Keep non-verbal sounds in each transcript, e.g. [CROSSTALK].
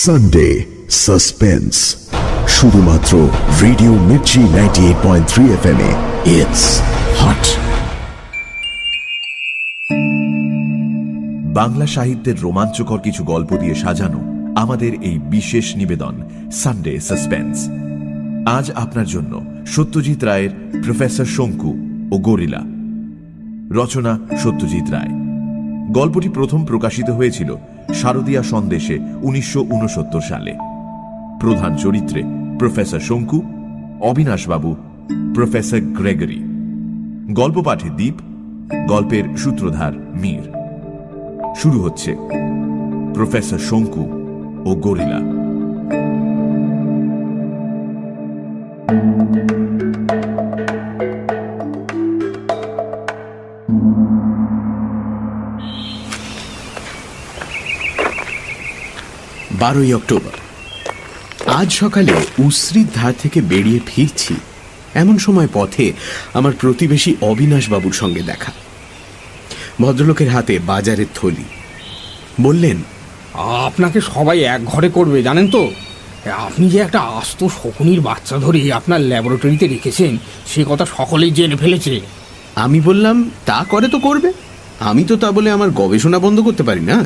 Sunday suspense শুধুমাত্র radio Mirchi ninety eight point three F M it's hot Bangla সাহিত্যের রোমাঞ্চকর কিছু গল্প দিয়ে সাজানো আমাদের এই বিশেষ নিবেদন সানডে সাসপেন্স আজ আপনার জন্য সত্যজিৎ রায়ের প্রফেসর শঙ্কু ও গরিলা। রচনা সত্যজিৎ রায়। গল্পটি প্রথম প্রকাশিত হয়েছিল শারদীয়া সন্দেশে উনিশশো উনসত্তর সালে। প্রধান চরিত্রে প্রফেসর শঙ্কু, অবিনাশবাবু প্রফেসর গ্রেগরি। গল্প পাঠে দ্বীপ গল্পের সূত্রধার মীর। শুরু হচ্ছে প্রফেসর শঙ্কু ও গরিলা। বারোই অক্টোবর। আজ সকালে উশ্রিত ধার থেকে বেরিয়ে ফিরছি। এমন সময় পথে আমার প্রতিবেশী অবিনাশবাবুর সঙ্গে দেখা। ভদ্রলোকের হাতে বাজারের থলি। বললেন আপনাকে সবাই এক ঘরে করবে জানেন তো? আপনি যে একটা আস্ত শকুনির বাচ্চা ধরে আপনার ল্যাবরেটরিতে রেখেছেন সে কথা সকলেই জেনে ফেলেছে। আমি বললাম তা করে তো করবে। আমি তো তা বলে আমার গবেষণা বন্ধ করতে পারি না।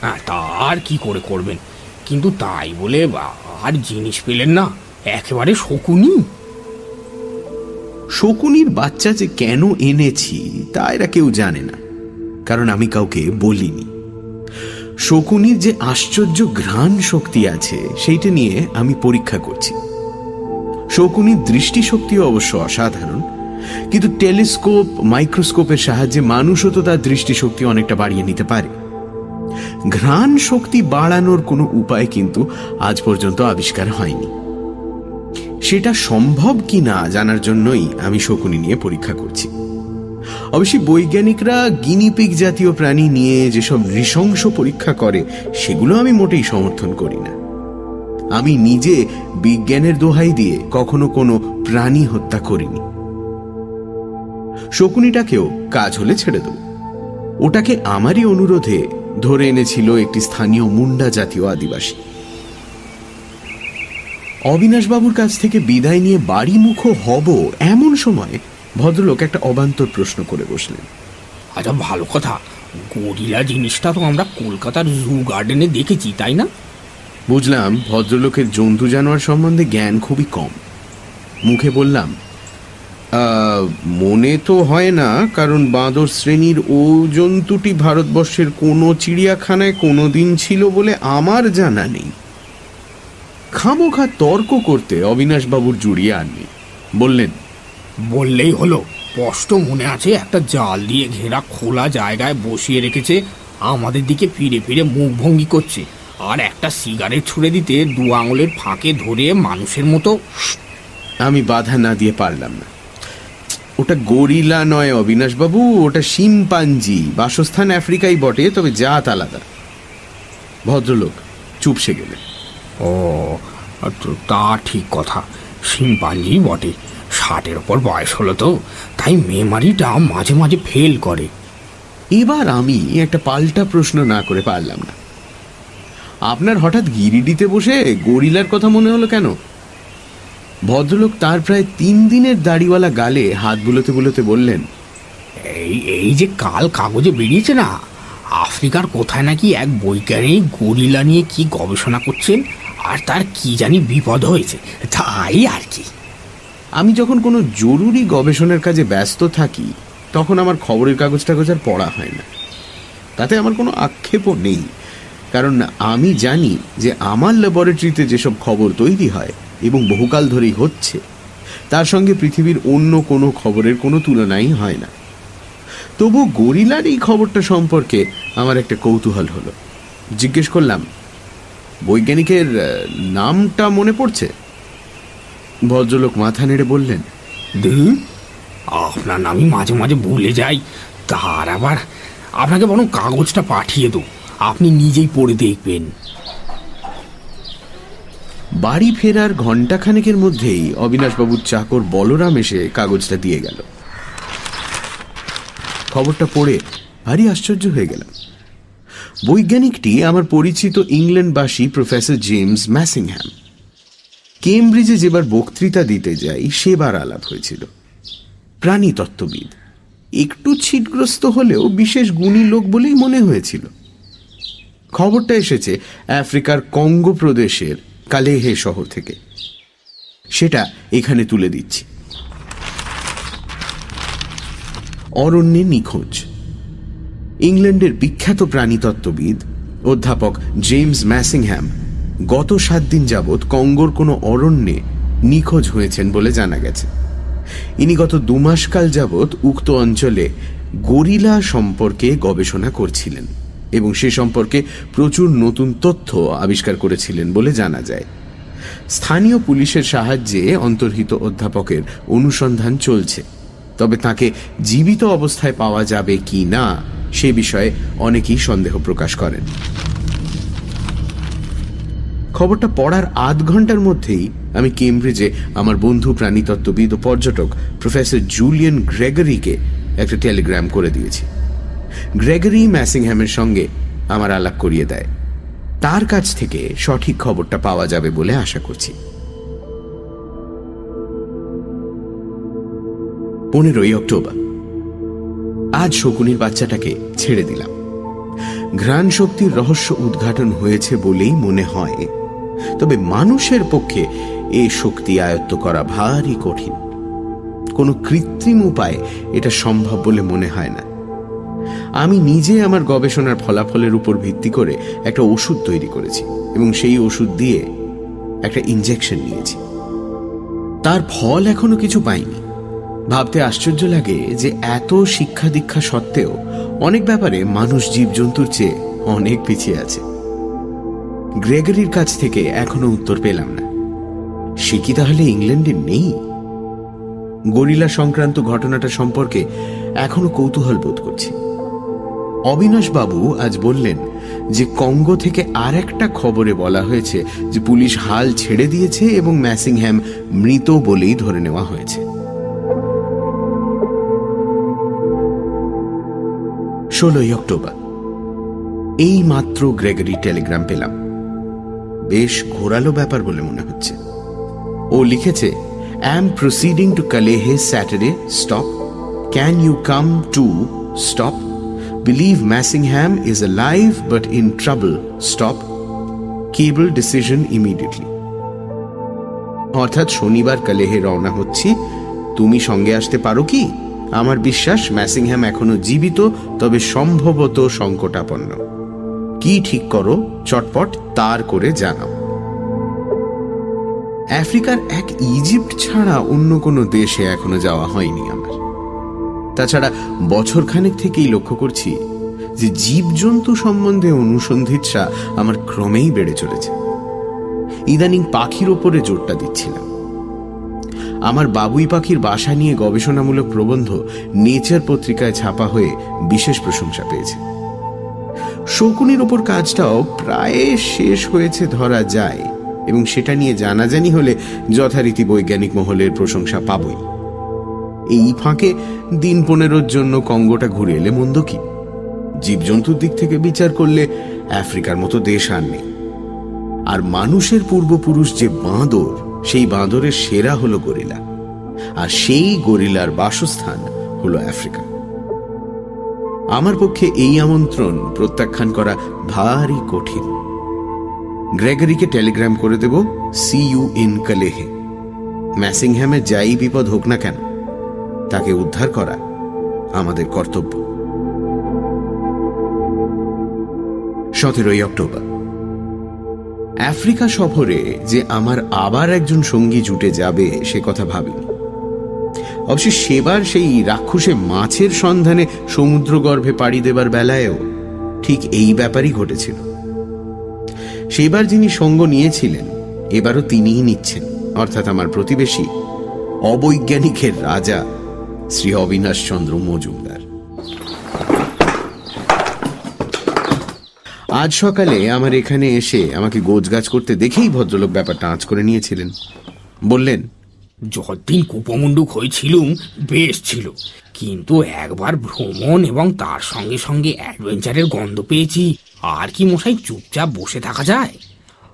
হ্যাঁ তা আর কি করে করবেন? কিন্তু তাই বলে আর জিনিস পেলেন না। একেবারে শকুনি। শকুনির বাচ্চা যে কেন এনেছি, তা এরা কেউ জানে না, কারণ আমি কাউকে বলিনি। শকুনির যে আশ্চর্য ঘ্রাণ শক্তি আছে, সেইটা নিয়ে আমি পরীক্ষা করছি। শকুনির দৃষ্টিশক্তিও অবশ্য অসাধারণ, কিন্তু টেলিস্কোপ, মাইক্রোস্কোপের সাহায্যে মানুষও তো তার দৃষ্টিশক্তি অনেকটা বাড়িয়ে নিতে পারে। ঘ্রাণ শক্তি বাড়ানোর কোনো উপায় কিন্তু আজ পর্যন্ত আবিষ্কার হয়নি। সেটা সম্ভব কি না জানার জন্যই আমি শকুনি নিয়ে পরীক্ষা করছি। অবশ্যই বৈজ্ঞানিকরা গিনিপিক জাতীয় প্রাণী নিয়ে যেসব নৃশংস পরীক্ষা করে, সেগুলো আমি মোটেই সমর্থন করি না। আমি নিজে বিজ্ঞানের দোহাই দিয়ে কখনো কোনো প্রাণী হত্যা করিনি। শকুনিটাকেও কাজ হলে ছেড়ে দেব। ওটাকে আমারই অনুরোধে ধরে এনেছিল একটি স্থানীয় মুন্ডা জাতীয় আদিবাসী। অবিনাশবাবুর কাছ থেকে বিদায় নিয়ে বাড়ি মুখ হব এমন সময় ভদ্রলোক একটা অবান্তর প্রশ্ন করে বসলেন। আচ্ছা ভালো কথা। গরিলা জিনিসটা তো আমরা কলকাতার জু গার্ডেনে দেখেছি তাই না? বুঝলাম ভদ্রলোকের জন্তু জানোয়ার সম্বন্ধে জ্ঞান খুবই কম। মুখে বললাম মনে তো হয় না কারণ বাঁদর শ্রেণির ও জন্তুটি ভারতবর্ষের কোনো চিড়িয়াখানায় কোনো দিন ছিল বলে আমার জানা নেই। খামোখা তর্ক করতে অবিনাশবাবুর জুড়িয়ে আননি। বললেন বললেই হলো স্পষ্ট মনে আছে একটা জাল দিয়ে ঘেরা খোলা জায়গায় বসিয়ে রেখেছে আমাদের দিকে ফিরে ফিরে মুখ ভঙ্গি করছে আর একটা সিগারেট ছুড়ে দিতে দু আঙুলের ফাঁকে ধরে মানুষের মতো আমি বাধা না দিয়ে পারলাম না। ওটা গরিলা নয় অবিনাশবাবু ওটা শিম্পাঞ্জি। বাসস্থান আফ্রিকাই বটে তবে জাত আলাদা। ভদ্রলোক চুপসে গেলেন। ও তা ঠিক কথা। শিম্পাঞ্জি বটে। ষাটের ওপর বয়স হলো তো তাই মেমারিটা মাঝে মাঝে ফেল করে। এবার আমি একটা পাল্টা প্রশ্ন না করে পারলাম না। আপনার হঠাৎ গিরিডিতে বসে গরিলার কথা মনে হলো কেন? ভদ্রলোক তার প্রায় তিন দিনের দাড়িওয়ালা গালে হাত বুলোতে বুলোতে বললেন এই এই যে কাল কাগজে বেরিয়েছে না আফ্রিকার কোথায় নাকি এক বৈজ্ঞানিক গরিলা নিয়ে কি গবেষণা করছেন আর তার কি জানি বিপদ হয়েছে তাই আর কি। আমি যখন কোনো জরুরি গবেষণার কাজে ব্যস্ত থাকি তখন আমার খবরের কাগজ টাগজ আর পড়া হয় না। তাতে আমার কোনো আক্ষেপও নেই কারণ আমি জানি যে আমার ল্যাবরেটরিতে যেসব খবর তৈরি হয় এবং বহুকাল ধরেই হচ্ছে। তার সঙ্গে পৃথিবীর অন্য কোনো খবরের কোনো তুলনাই হয় না। তবু গরিলার এই খবরটা সম্পর্কে আমার একটা কৌতূহল হলো। জিজ্ঞেস করলাম, বৈজ্ঞানিকের নামটা মনে পড়ছে? ভদ্রলোক মাথা নেড়ে বললেন আপনার নামই মাঝে মাঝে ভুলে যাই। তার আবার আপনাকে বরং কাগজটা পাঠিয়ে দেবো আপনি নিজেই পড়ে দেখবেন। বাড়ি ফেরার ঘণ্টাখানেকের মধ্যেই অবিনাশবাবুর চাকর বলরাম এসে কাগজটা দিয়ে গেল। খবরটা পড়ে ভারী আশ্চর্য হয়ে গেলাম। বৈজ্ঞানিকটি আমার পরিচিত ইংল্যান্ডবাসী প্রফেসর জেমস ম্যাসিংহ্যাম। কেমব্রিজে যেবার বক্তৃতা দিতে যাই, সেবার আলাপ হয়েছিল। প্রাণীতত্ত্ববিদ। একটু ছিটগ্রস্ত হলেও বিশেষ গুণী লোক বলেই মনে হয়েছিল। খবরটা এসেছে আফ্রিকার কঙ্গো প্রদেশের কালেহে শহর থেকে। সেটা এখানে তুলে দিচ্ছি। অরণ্যে নিখোঁজ। ইংল্যান্ডের বিখ্যাত প্রাণীতত্ত্ববিদ, অধ্যাপক জেমস ম্যাসিংহ্যাম গত সাত দিন যাবৎ কঙ্গোর কোনো অরণ্যে নিখোঁজ হয়েছেন বলে জানা গেছে। ইনি গত দুমাসকাল যাবৎ উক্ত অঞ্চলে গরিলা সম্পর্কে গবেষণা করছিলেন। এবং সে সম্পর্কে প্রচুর নতুন তথ্য আবিষ্কার করেছিলেন বলে জানা যায়। স্থানীয় পুলিশের সাহায্যে অন্তর্হিত অধ্যাপকের অনুসন্ধান চলছে। তবে তাকে জীবিত অবস্থায় পাওয়া যাবে কি না, সে বিষয়ে অনেকেই সন্দেহ প্রকাশ করেন। খবরটা পড়ার আধ ঘণ্টার মধ্যেই আমি কেমব্রিজে আমার বন্ধু প্রাণীতত্ত্ববিদ ও পর্যটক প্রফেসর জুলিয়ান গ্রেগরিকে একটা টেলিগ্রাম করে দিয়েছি। গ্রেগরি ম্যাসিংহ্যামের সঙ্গে আমার আলাপ করিয়ে দেয়। তার কাছ থেকে সঠিক খবরটা পাওয়া যাবে বলে আশা করছি। পনেরোই অক্টোবর। আজ শকুনির বাচ্চাটাকে ছেড়ে দিলাম। ঘ্রাণ শক্তির রহস্য উদ্ঘাটন হয়েছে বলেই মনে হয়। তবে মানুষের পক্ষে এ শক্তি আয়ত্ত করা ভারী কঠিন। কোনো কৃত্রিম উপায় এটা সম্ভব বলে মনে হয় না। আমি নিজে আমার গবেষণার ফলাফলের উপর ভিত্তি করে একটা ওষুধ তৈরি করেছি এবং সেই ওষুধ দিয়ে একটা ইঞ্জেকশন নিয়েছি। তার ফল এখনও কিছু পাইনি। ভাবতে আশ্চর্য লাগে যে এত শিক্ষা দীক্ষা সত্ত্বেও অনেক ব্যাপারে মানুষ জীবজন্তুর চেয়ে অনেক পিছিয়ে আছে। গ্রেগরির কাছ থেকে এখনও উত্তর পেলাম না। সে কি তাহলে ইংল্যান্ডে নেই? গরিলা সংক্রান্ত ঘটনাটা সম্পর্কে এখনও কৌতূহল বোধ করছি। অবিনাশ বাবু আজ বললেন যে কঙ্গো থেকে আর একটা খবরে বলা হয়েছে যে পুলিশ হাল ছেড়ে দিয়েছে এবং ম্যাসিংহ্যাম মৃত বলেই ধরে নেওয়া হয়েছে। ষোলোই অক্টোবর। এই মাত্র গ্রেগরি টেলিগ্রাম পেলাম। বেশ ঘোরালো ব্যাপার বলে মনে হচ্ছে। ও লিখেছে am proceeding to Kalehe Saturday stop can you come to stop Massingham is alive but in trouble stop cable decision immediately অর্থাৎ শনিবার কালেহে রওনা হচ্ছি। তুমি সঙ্গে আসতে পারো কি? আমার বিশ্বাস ম্যাসিংহ্যাম এখনও জীবিত, তবে সম্ভবত সংকটাপন্ন। কি ঠিক করো? চটপট তার করে জানাও। আফ্রিকার এক ইজিপ্ট ছাড়া অন্য কোনো দেশে এখনও যাওয়া হয়নি তাছাড়া বছরখানেক থেকেই লক্ষ্য করছি যে জীবজন্তু সম্বন্ধে অনুসন্ধিৎসা আমার ক্রমেই বেড়ে চলেছে। ইদানিং পাখির ওপরে জোরটা দিচ্ছিলাম। আমার বাবুই পাখির বাসা নিয়ে গবেষণামূলক প্রবন্ধ নেচার পত্রিকায় ছাপা হয়ে বিশেষ প্রশংসা পেয়েছে। শকুনের ওপর কাজটাও প্রায় শেষ হয়েছে ধরা যায়, এবং সেটা নিয়ে জানাজানি হলে যথারীতি বৈজ্ঞানিক মহলের প্রশংসা পাবই। এই ফাঁকে দিন পনেরোর জন্য কঙ্গোটা ঘুরে এলে মন্দ কি? জীবজন্তুর দিক থেকে বিচার করলে আফ্রিকার মতো দেশ আর নেই। আর মানুষের পূর্বপুরুষ যে বাঁদর, সেই বাঁদরের সেরা হলো গরিলা। আর সেই গরিলার বাসস্থান হলো আফ্রিকা। আমার পক্ষে এই আমন্ত্রণ প্রত্যাখ্যান করা ভারী কঠিন। গ্রেগরিকে টেলিগ্রাম করে দেব, সি ইউ ইন কালেহে। ম্যাসিংহ্যামে যাই বিপদ হোক না কেন তাকে উদ্ধার করা আমাদের কর্তব্য। সতেরোই অক্টোবর। আফ্রিকা সফরে যে আমার আবার একজন সঙ্গী জুটে যাবে, সে কথা ভাবিনি। অবশ্য সেবার সেই রাক্ষসে মাছের সন্ধানে সমুদ্রগর্ভে পাড়ি দেবার বেলায়ও ঠিক এই ব্যাপারই ঘটেছিল। সেবার যিনি সঙ্গ নিয়েছিলেন, এবারও তিনিই নিচ্ছেন, অর্থাৎ আমার প্রতিবেশী অবৈজ্ঞানিকের রাজা শ্রী অবিনাশ চন্দ্র মজুমদার। আজ সকালে আমার এখানে এসে আমাকে গোজগাছ করতে দেখেই ভদ্রলোক ব্যাপারটা আঁচ করে নিয়েছিলেন। বললেন, যতদিন কুপমুন্ডুক হয়েছিলুম, বেশ ছিল। কিন্তু একবার ভ্রমণ এবং তার সঙ্গে সঙ্গে অ্যাডভেঞ্চারের গন্ধ পেয়েছি, আর কি মশাই চুপচাপ বসে থাকা যায়?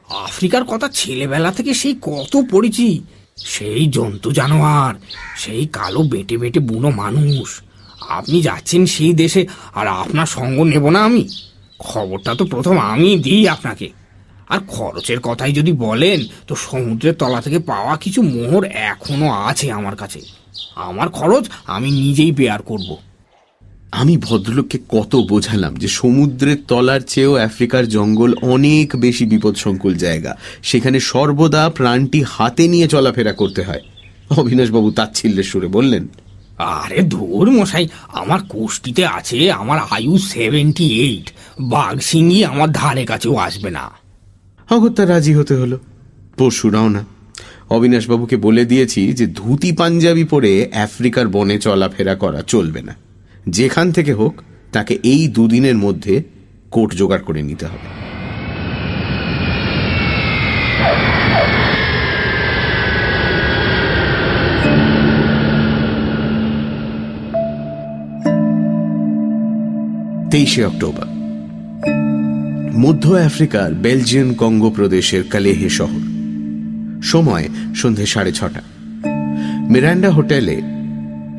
আফ্রিকার কথা ছেলেবেলা থেকে সেই কত পড়েছি। সেই জন্তু জানোয়ার, সেই কালো বেটে বেটে বুনো মানুষ। আপনি যাচ্ছেন সেই দেশে, আর আপনার সঙ্গ নেব না আমি। খবরটা তো প্রথম আমি দিই আপনাকে। আর খরচের কথাই যদি বলেন, তো সমুদ্রের তলা থেকে পাওয়া কিছু মোহর এখনও আছে আমার কাছে। আমার খরচ আমি নিজেই বেয়ার করব। আমি ভদ্রলোককে কত বোঝালাম যে সমুদ্রের তলার চেয়েও আফ্রিকার জঙ্গল অনেক বেশি বিপদসংকুল জায়গা। সেখানে সর্বদা প্রাণটি হাতে নিয়ে চলাফেরা করতে হয়। অবিনাশবাবু তাচ্ছিল্যের সুরে বললেন আরে ধুর মশাই আমার কোষ্টিতে আছে আমার আয়ু সেভেন্টি এইট বাঘ সিংহি আমার ধারে কাছেও আসবে না। অগত্যা রাজি হতে হলো। পরশুরাও না অবিনাশবাবুকে বলে দিয়েছি যে ধুতি পাঞ্জাবি পরে আফ্রিকার বনে চলাফেরা করা চলবে না। যেখান থেকে হোক তাকে এই দুদিনের মধ্যে কোট জোগাড় করে নিতে হবে। তেইশে অক্টোবর। মধ্য আফ্রিকার বেলজিয়ান কঙ্গো প্রদেশের কালেহে শহর। সময় সন্ধে সাড়ে ছটা। মিরান্ডা হোটেলে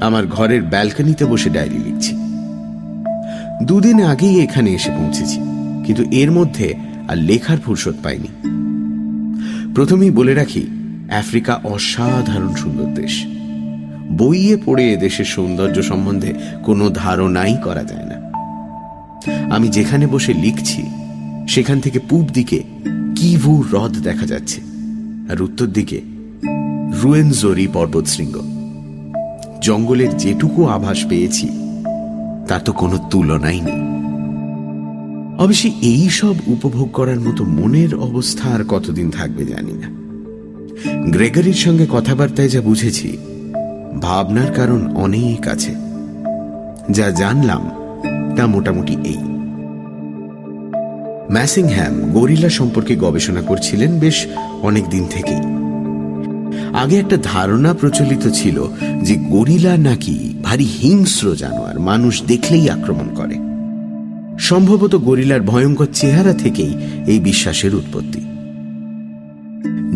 আমার ঘরের ব্যালকনিতে বসে ডায়েরি লিখছি। দুদিন আগেই এখানে এসে পৌঁছেছি, কিন্তু এর মধ্যে আর লেখার ফুরসত পাইনি। প্রথমেই বলে রাখি, আফ্রিকা অসাধারণ সুন্দর দেশ। বইয়ে পড়ে দেশের সৌন্দর্য সম্বন্ধে কোনো ধারণাই করা যায় না। আমি যেখানে বসে লিখছি, সেখান থেকে পূব দিকে কিভু হ্রদ দেখা যাচ্ছে, আর উত্তর দিকে রুয়েনজোরি পর্বতশৃঙ্গ। জঙ্গলের যেটুকু আভাস পেয়েছি তা তো কোনো তুলনাই নেই। অবশ্যই এই সব উপভোগ করার মতো মনের অবস্থা আর কতদিন থাকবে জানি না। গ্রেগরির সঙ্গে কথাবার্তায় যা বুঝেছি, ভাবনার কারণ অনেক আছে। যা জানলাম, তা মোটামুটি এই। ম্যাসিংহ্যাম গরিলা সম্পর্কে গবেষণা করছিলেন বেশ অনেক দিন থেকেই। আগে একটা ধারণা প্রচলিত ছিল যে গরিলা নাকি ভারী হিংস্র জানোয়ার মানুষ দেখলেই আক্রমণ করে। সম্ভবত গরিলার ভয়ঙ্কর চেহারা থেকেই এই বিশ্বাসের উৎপত্তি।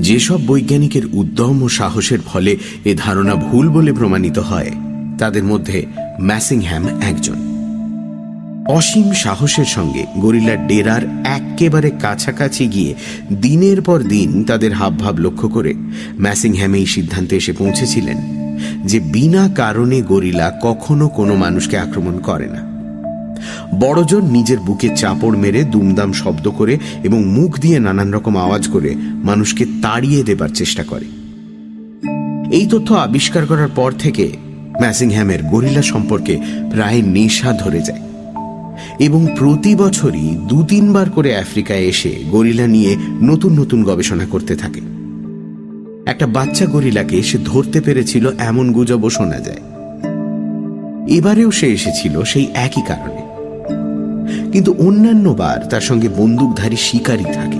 যেসব বৈজ্ঞানিকের উদ্যম ও সাহসের ফলে এ ধারণা ভুল বলে প্রমাণিত হয়, তাদের মধ্যে ম্যাসিংহ্যাম একজন। অসীম সাহসের সঙ্গে গরিলার ডেরার একেবারে কাছাকাছি গিয়ে দিনের পর দিন তাদের হাবভাব লক্ষ্য করে ম্যাসিংহ্যাম এই সিদ্ধান্তে এসে পৌঁছেছিলেন যে বিনা কারণে গরিলা কখনো কোনো মানুষকে আক্রমণ করে না। বড়জন নিজের বুকে চাপড় মেরে দুমদাম শব্দ করে এবং মুখ দিয়ে নানান রকম আওয়াজ করে মানুষকে তাড়িয়ে দেবার চেষ্টা করে। এই তথ্য আবিষ্কার করার পর থেকে ম্যাসিংহ্যামের গরিলা সম্পর্কে প্রায় নেশা ধরে যায়। এবং প্রতি বছরই দু তিনবার করে আফ্রিকায় এসে গরিলা নিয়ে নতুন নতুন গবেষণা করতে থাকে। একটা বাচ্চা গরিলাকে সে ধরতে পেরেছিল এমন গুজবও শোনা যায়। এবারেও সে এসেছিল সেই একই কারণে। কিন্তু অন্যান্যবার তার সঙ্গে বন্দুকধারী শিকারী থাকে।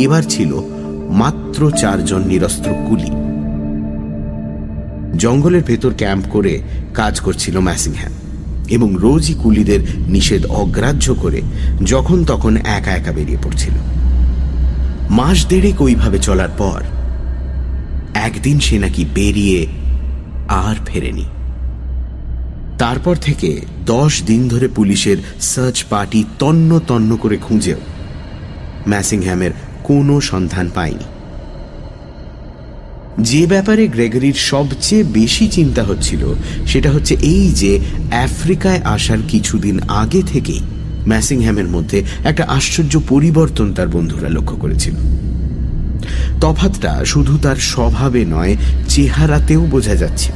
এবার ছিল মাত্র চারজন নিরস্ত্র কুলি। জঙ্গলের ভেতর ক্যাম্প করে কাজ করছিল ম্যাসিংহ্যাম। এবং রোজই কুলিদের নিষেধ অগ্রাহ্য করে যখন তখন একা একা বেরিয়ে পড়ছিল। মাস দেড়েক ওইভাবে চলার পর একদিন সে নাকি বেরিয়ে আর ফেরেনি। তারপর থেকে দশ দিন ধরে পুলিশের সার্চ পার্টি তন্ন তন্ন করে খুঁজেও ম্যাসিংহ্যামের কোনো সন্ধান পায়নি। যে ব্যাপারে গ্রেগরির সবচেয়ে বেশি চিন্তা হচ্ছিল, সেটা হচ্ছে এই যে আফ্রিকায় আসার কিছুদিন আগে থেকেই ম্যাসিংহ্যামের মধ্যে একটা আশ্চর্য পরিবর্তন তার বন্ধুরা লক্ষ্য করেছিল। তফাতটা শুধু তার স্বভাবে নয়, চেহারাতেও বোঝা যাচ্ছে।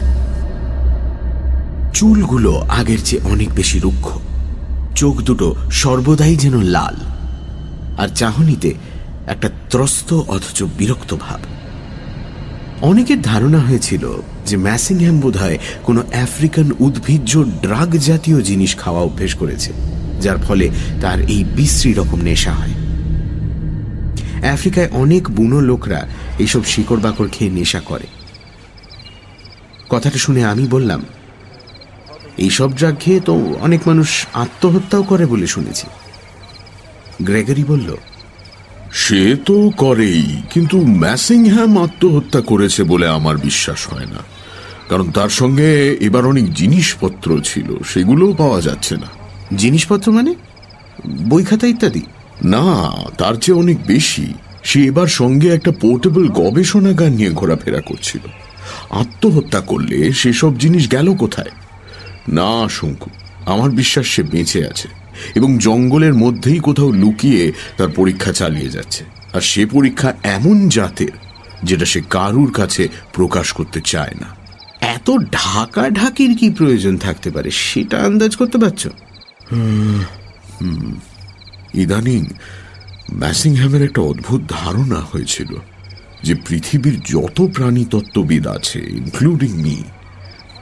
চুলগুলো আগের চেয়ে অনেক বেশি রুক্ষ, চোখ দুটো সর্বদাই যেন লাল, আর চাহনিতে একটা ত্রস্ত অথচ বিরক্ত ভাব। অনেকের ধারণা হয়েছিল যে ম্যাসিংহ্যাম বোধ হয় কোনো আফ্রিকান উদ্ভিজ্জ ড্রাগ জাতীয় জিনিস খাওয়া অভ্যেস করেছে, যার ফলে তার এই বিশ্রী রকম নেশা হয়। আফ্রিকায় অনেক বুনো লোকরা এইসব শিকড় বাকড় খেয়ে নেশা করে। কথাটা শুনে আমি বললাম, এইসব ড্রাগ খেয়ে তো অনেক মানুষ আত্মহত্যাও করে বলে শুনেছি। গ্রেগরি বলল সে তো করেই কিন্তু ম্যাসিংহ্যাম আত্মহত্যা করেছে বলে আমার বিশ্বাস হয় না। কারণ তার সঙ্গে এবার অনেক জিনিসপত্র ছিল সেগুলোও পাওয়া যাচ্ছে না। জিনিসপত্র মানে? বই খাতা ইত্যাদি? না তার চেয়ে অনেক বেশি। সে এবার সঙ্গে একটা পোর্টেবল গবেষণাগার নিয়ে ঘোরাফেরা করছিল। আত্মহত্যা করলে সেসব জিনিস গেল কোথায়? না শঙ্কু আমার বিশ্বাস সে বেঁচে আছে। এবং জঙ্গলের মধ্যেই কোথাও লুকিয়ে তার পরীক্ষা চালিয়ে যাচ্ছে। আর সে পরীক্ষা এমন জাতের, যেটা সে কারুর কাছে প্রকাশ করতে চায় না। এত ঢাকা ঢাকির কি প্রয়োজন থাকতে পারে, সেটা আন্দাজ করতে পারছ? ইদানিং ম্যাসিংহ্যামের একটা অদ্ভুত ধারণা হয়েছিল যে পৃথিবীর যত প্রাণী তত্ত্ববিদ আছে ইনক্লুডিং মি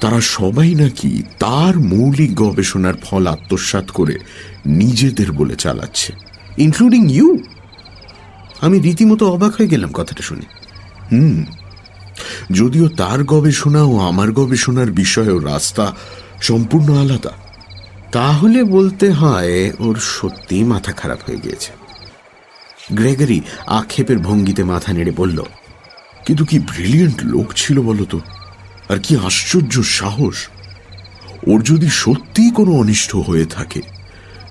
তারা সবাই নাকি তার মৌলিক গবেষণার ফল আত্মসাত করে নিজেদের বলে চালাচ্ছে। ইনক্লুডিং ইউ আমি রীতিমতো অবাক হয়ে গেলাম কথাটা শুনে। হুম। যদিও তার গবেষণা ও আমার গবেষণার বিষয়েও রাস্তা সম্পূর্ণ আলাদা, তাহলে বলতে হয় ওর সত্যি মাথা খারাপ হয়ে গিয়েছে। গ্রেগরি আক্ষেপের ভঙ্গিতে মাথা নেড়ে বলল, কিন্তু কি ব্রিলিয়েন্ট লোক ছিল বলতো আর কি আশ্চর্য সাহস। ওর যদি সত্যি কোনো অনিষ্ট হয়ে থাকে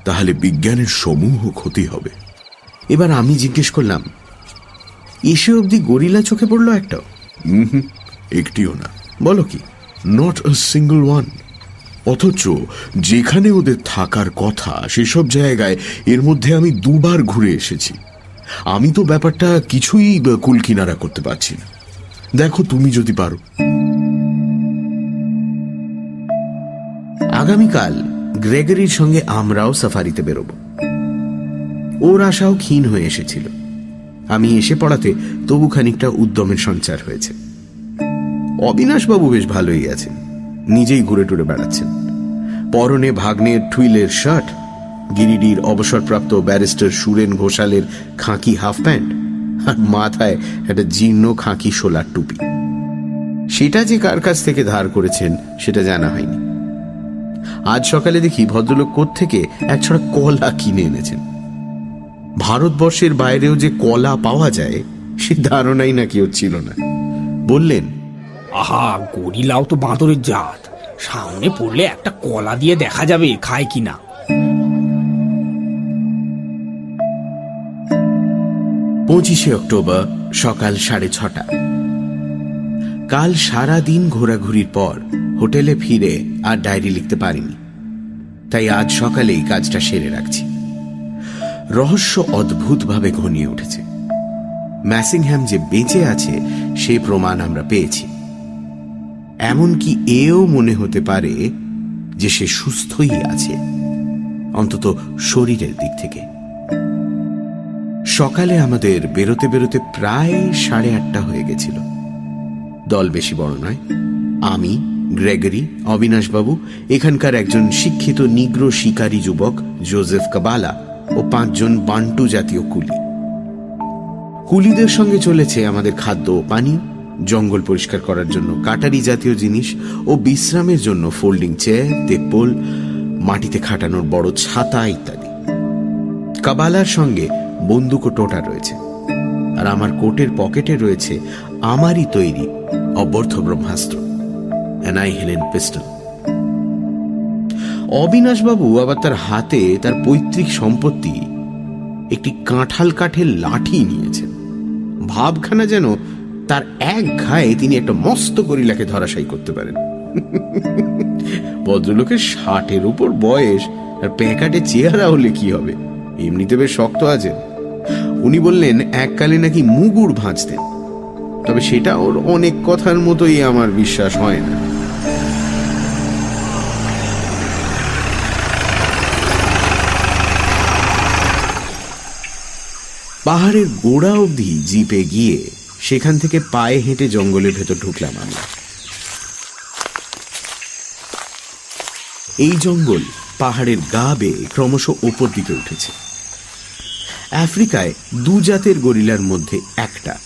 তাহলে বিজ্ঞানের সমূহ ক্ষতি হবে। এবার আমি জিজ্ঞেস করলাম এসে অবধি গরিলা চোখে পড়ল একটাও? একটিও না। বলো কি? নট আ সিঙ্গল ওয়ান অথচ যেখানে ওদের থাকার কথা সেসব জায়গায় এর মধ্যে আমি দুবার ঘুরে এসেছি। আমি তো ব্যাপারটা কিছুই কুল কিনারা করতে পারছি না। দেখো তুমি যদি পারো। আগামীকাল গ্রেগরির সঙ্গে আমরাও সাফারিতে বেরোব। ওর আশাও ক্ষীণ হয়ে এসেছিল। আমি এসে পড়াতে তবু খানিকটা উদ্যমের সঞ্চার হয়েছে। অবিনাশবাবু বেশ ভালোই আছেন। নিজেই ঘুরে টুরে বেড়াচ্ছেন। পরনে ভাগ্নের টুইলের শার্ট, গিরিডির অবসরপ্রাপ্ত ব্যারিস্টার সুরেন ঘোষালের খাঁকি হাফ প্যান্ট, আর মাথায় একটা জীর্ণ খাঁকি শোলার টুপি। সেটা যে কার কাছ থেকে ধার করেছেন, সেটা জানা হয়নি। আজ সকালে দেখি ভদ্রলোক থেকে এক ছড়া কলা কিনে এনেছেন। ভারতবর্ষের বাইরেও যে কলা পাওয়া যায় সে ধারণাই নাকি ছিল না। বললেন আহা গরিলাও তো বাঁদরের জাত। সামনে পড়লে একটা কলা দিয়ে দেখা যাবে খায় কিনা। পঁচিশে অক্টোবর সকাল সাড়ে ছটা। কাল সারা দিন ঘোরাঘুরির পর হোটেলে ফিরে আর ডায়েরি লিখতে পারিনি। তাই আজ সকালেই কাজটা সেরে রাখছি। রহস্য অদ্ভুতভাবে ঘনিয়ে উঠেছে। ম্যাসিংহ্যাম যে বেঁচে আছে, সে প্রমাণ আমরা পেয়েছি। এমনকি এও মনে হতে পারে যে সে সুস্থই আছে, অন্তত শরীরের দিক থেকে। সকালে আমাদের বেরোতে বেরোতে প্রায় সাড়ে আটটা হয়ে গেছিল। দল বেশি বড় নয়, আমি গ্রেগরি, অবিনাশবাবু, এখানকার একজন শিক্ষিত নিগ্র শিকারী যুবক জোজেফ কাবালা ও পাঁচজন বান্টু জাতীয় কুলি। কুলিদের সঙ্গে চলেছে আমাদের খাদ্য ও পানি জঙ্গল পরিষ্কার করার জন্য কাটারি জাতীয় জিনিস ও বিশ্রামের জন্য ফোল্ডিং চেয়ার তেপ্পল মাটিতে খাটানোর বড় ছাতা ইত্যাদি। কাবালার সঙ্গে বন্দুক ও টোটা রয়েছে। আর আমার কোটের পকেটে রয়েছে আমারই তৈরি অবর্থ ব্রহ্মাস্ত্র। হেলেন পিস্টল অবিনাশবাবু আবার তার হাতে তার পৈতৃক সম্পত্তি, একটি কাঁঠাল কাঠের লাঠি নিয়েছেন। ভাবখানা যেন তার এক ঘায়ে তিনি একটা মস্ত গরিলাকে ধরাশায়ী করতে পারেন। ভদ্রলোকের ষাটের উপর বয়স, আর প্যাকাটে চেহারা হলে কি হবে? এমনিতে বেশ শক্ত আছে উনি বললেন, এককালে নাকি মুগুর ভাঁজতেন। তবে সেটা ওর অনেক কথার মতোই আমার বিশ্বাস হয় না। পাহাড়ের গোড়া অবধি জিপে গিয়ে সেখান থেকে পায়ে হেঁটে জঙ্গলের ভেতর ঢুকলাম আমরা। এই জঙ্গল পাহাড়ের গা বেয়ে ক্রমশ ওপর দিকে উঠেছে। আফ্রিকায় দু জাতের গরিলার মধ্যে একটা,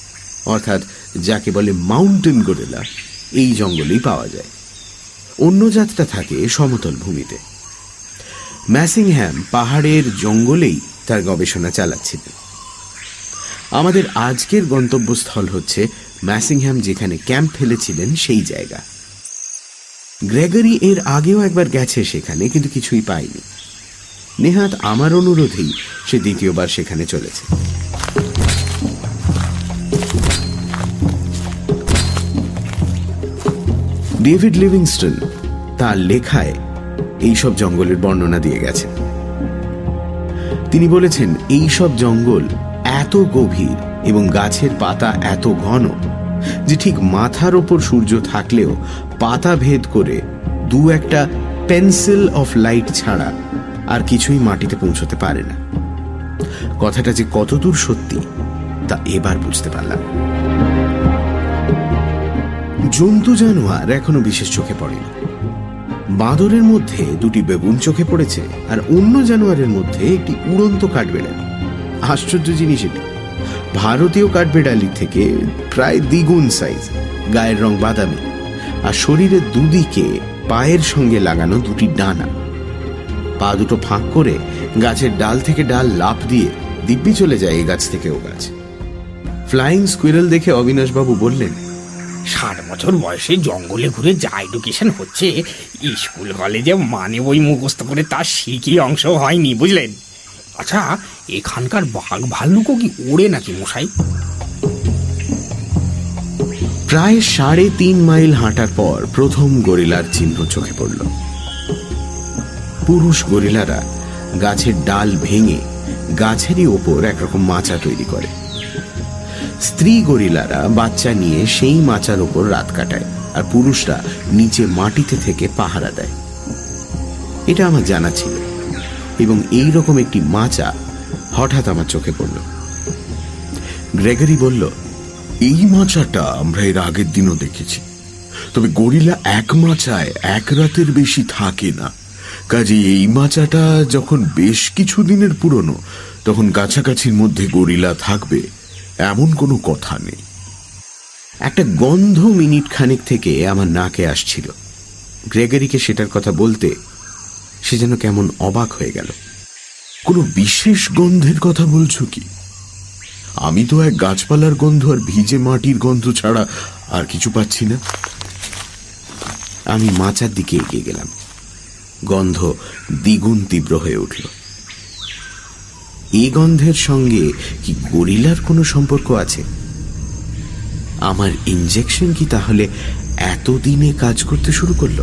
অর্থাৎ যাকে বলে মাউন্টেন গরিলা, এই জঙ্গলেই পাওয়া যায়। অন্য জাতটা থাকে সমতল ভূমিতে। ম্যাসিংহ্যাম পাহাড়ের জঙ্গলেই তার গবেষণা চালাচ্ছিলেন। আমাদের আজকের গন্তব্যস্থল হচ্ছে ম্যাসিংহ্যাম যেখানে ক্যাম্প ফেলেছিলেন সেই জায়গা। গ্রেগরি এর আগেও একবার গেছে সেখানে, কিন্তু কিছুই পায়নি। নেহাত আমার অনুরোধেই সে দ্বিতীয়বার সেখানে চলেছে। ডেভিড লিভিংস্টন তার লেখায় এইসব জঙ্গলের বর্ণনা দিয়ে গেছেন। তিনি বলেছেন এই সব জঙ্গল এত গভীর এবং গাছের পাতা এত ঘন যে ঠিক মাথার ওপর সূর্য থাকলেও পাতা ভেদ করে দু একটা পেন্সিল অফ লাইট ছাড়া আর কিছুই মাটিতে পৌঁছতে পারে না। কথাটা যে কতদূর সত্যি, তা এবার বুঝতে পারলাম। জন্তু জানোয়ার এখনও বিশেষ চোখে পড়েনি। বাঁদরের মধ্যে দুটি বেগুন চোখে পড়েছে আর অন্য জানোয়ারের মধ্যে একটি উড়ন্ত কাঠবেড়ালি আশ্চর্য জিনিস এটি। ভারতীয় কাঠবেড়ালির থেকে প্রায় দ্বিগুণ সাইজ গায়ের রং বাদামি, আর শরীরের দুদিকে পায়ের সঙ্গে লাগানো দুটি ডানা। পা দুটো ফাঁক করে গাছের ডাল থেকে ডাল লাফ দিয়ে দিব্যি চলে যায় এই গাছ থেকে ও গাছ। ফ্লাইং স্কুইরেল দেখে অবিনাশবাবু বললেন, ষাট বছর বয়সে জঙ্গলে ঘুরে যা এডুকেশন হচ্ছে, স্কুল কলেজে মানে বই মুখস্থ করে তার শিখি অংশ হয়নি, বুঝলেন? আচ্ছা এখানকার বাঘ ভাল্লুকও কি ওড়ে নাকি মশাই? প্রায় সাড়ে তিন মাইল হাঁটার পর প্রথম গরিলার চিহ্ন চোখে পড়ল। পুরুষ গরিলারা গাছের ডাল ভেঙে গাছেরই ওপর একরকম মাচা তৈরি করে। স্ত্রী গরিলারা বাচ্চা নিয়ে সেই মাচার ওপর রাত কাটায় আর পুরুষরা নিচে মাটিতে থেকে পাহারা দেয়। এটা আমার জানা ছিল এবং এই রকম একটি মাচা হঠাৎ আমার চোখে পড়ল। গ্রেগরি বলল, এই মাচাটা আমরা এর আগের দিনও দেখেছি। তবে গরিলা এক মাচায় এক রাতের বেশি থাকে না। কাজে এই মাচাটা যখন বেশ কিছু দিনের পুরনো, তখন কাছাকাছির মধ্যে গরিলা থাকবে, এমন কোনো কথা নেই। একটা গন্ধ মিনিট খানেক থেকে আমার নাকে আসছিল। গ্রেগরিকে সেটার কথা বলতে সে যেন কেমন অবাক হয়ে গেল। কোনো বিশেষ গন্ধের কথা বলছো কি? আমি তো এক গাছপালার গন্ধ আর ভিজে মাটির গন্ধ ছাড়া আর কিছু পাচ্ছি না। আমি মাচার দিকে এগিয়ে গেলাম। গন্ধ দ্বিগুণ তীব্র হয়ে উঠল। এই গন্ধের সঙ্গে কি গরিলার কোনো সম্পর্ক আছে? আমার ইঞ্জেকশন কি তাহলে এতদিনে কাজ করতে শুরু করল?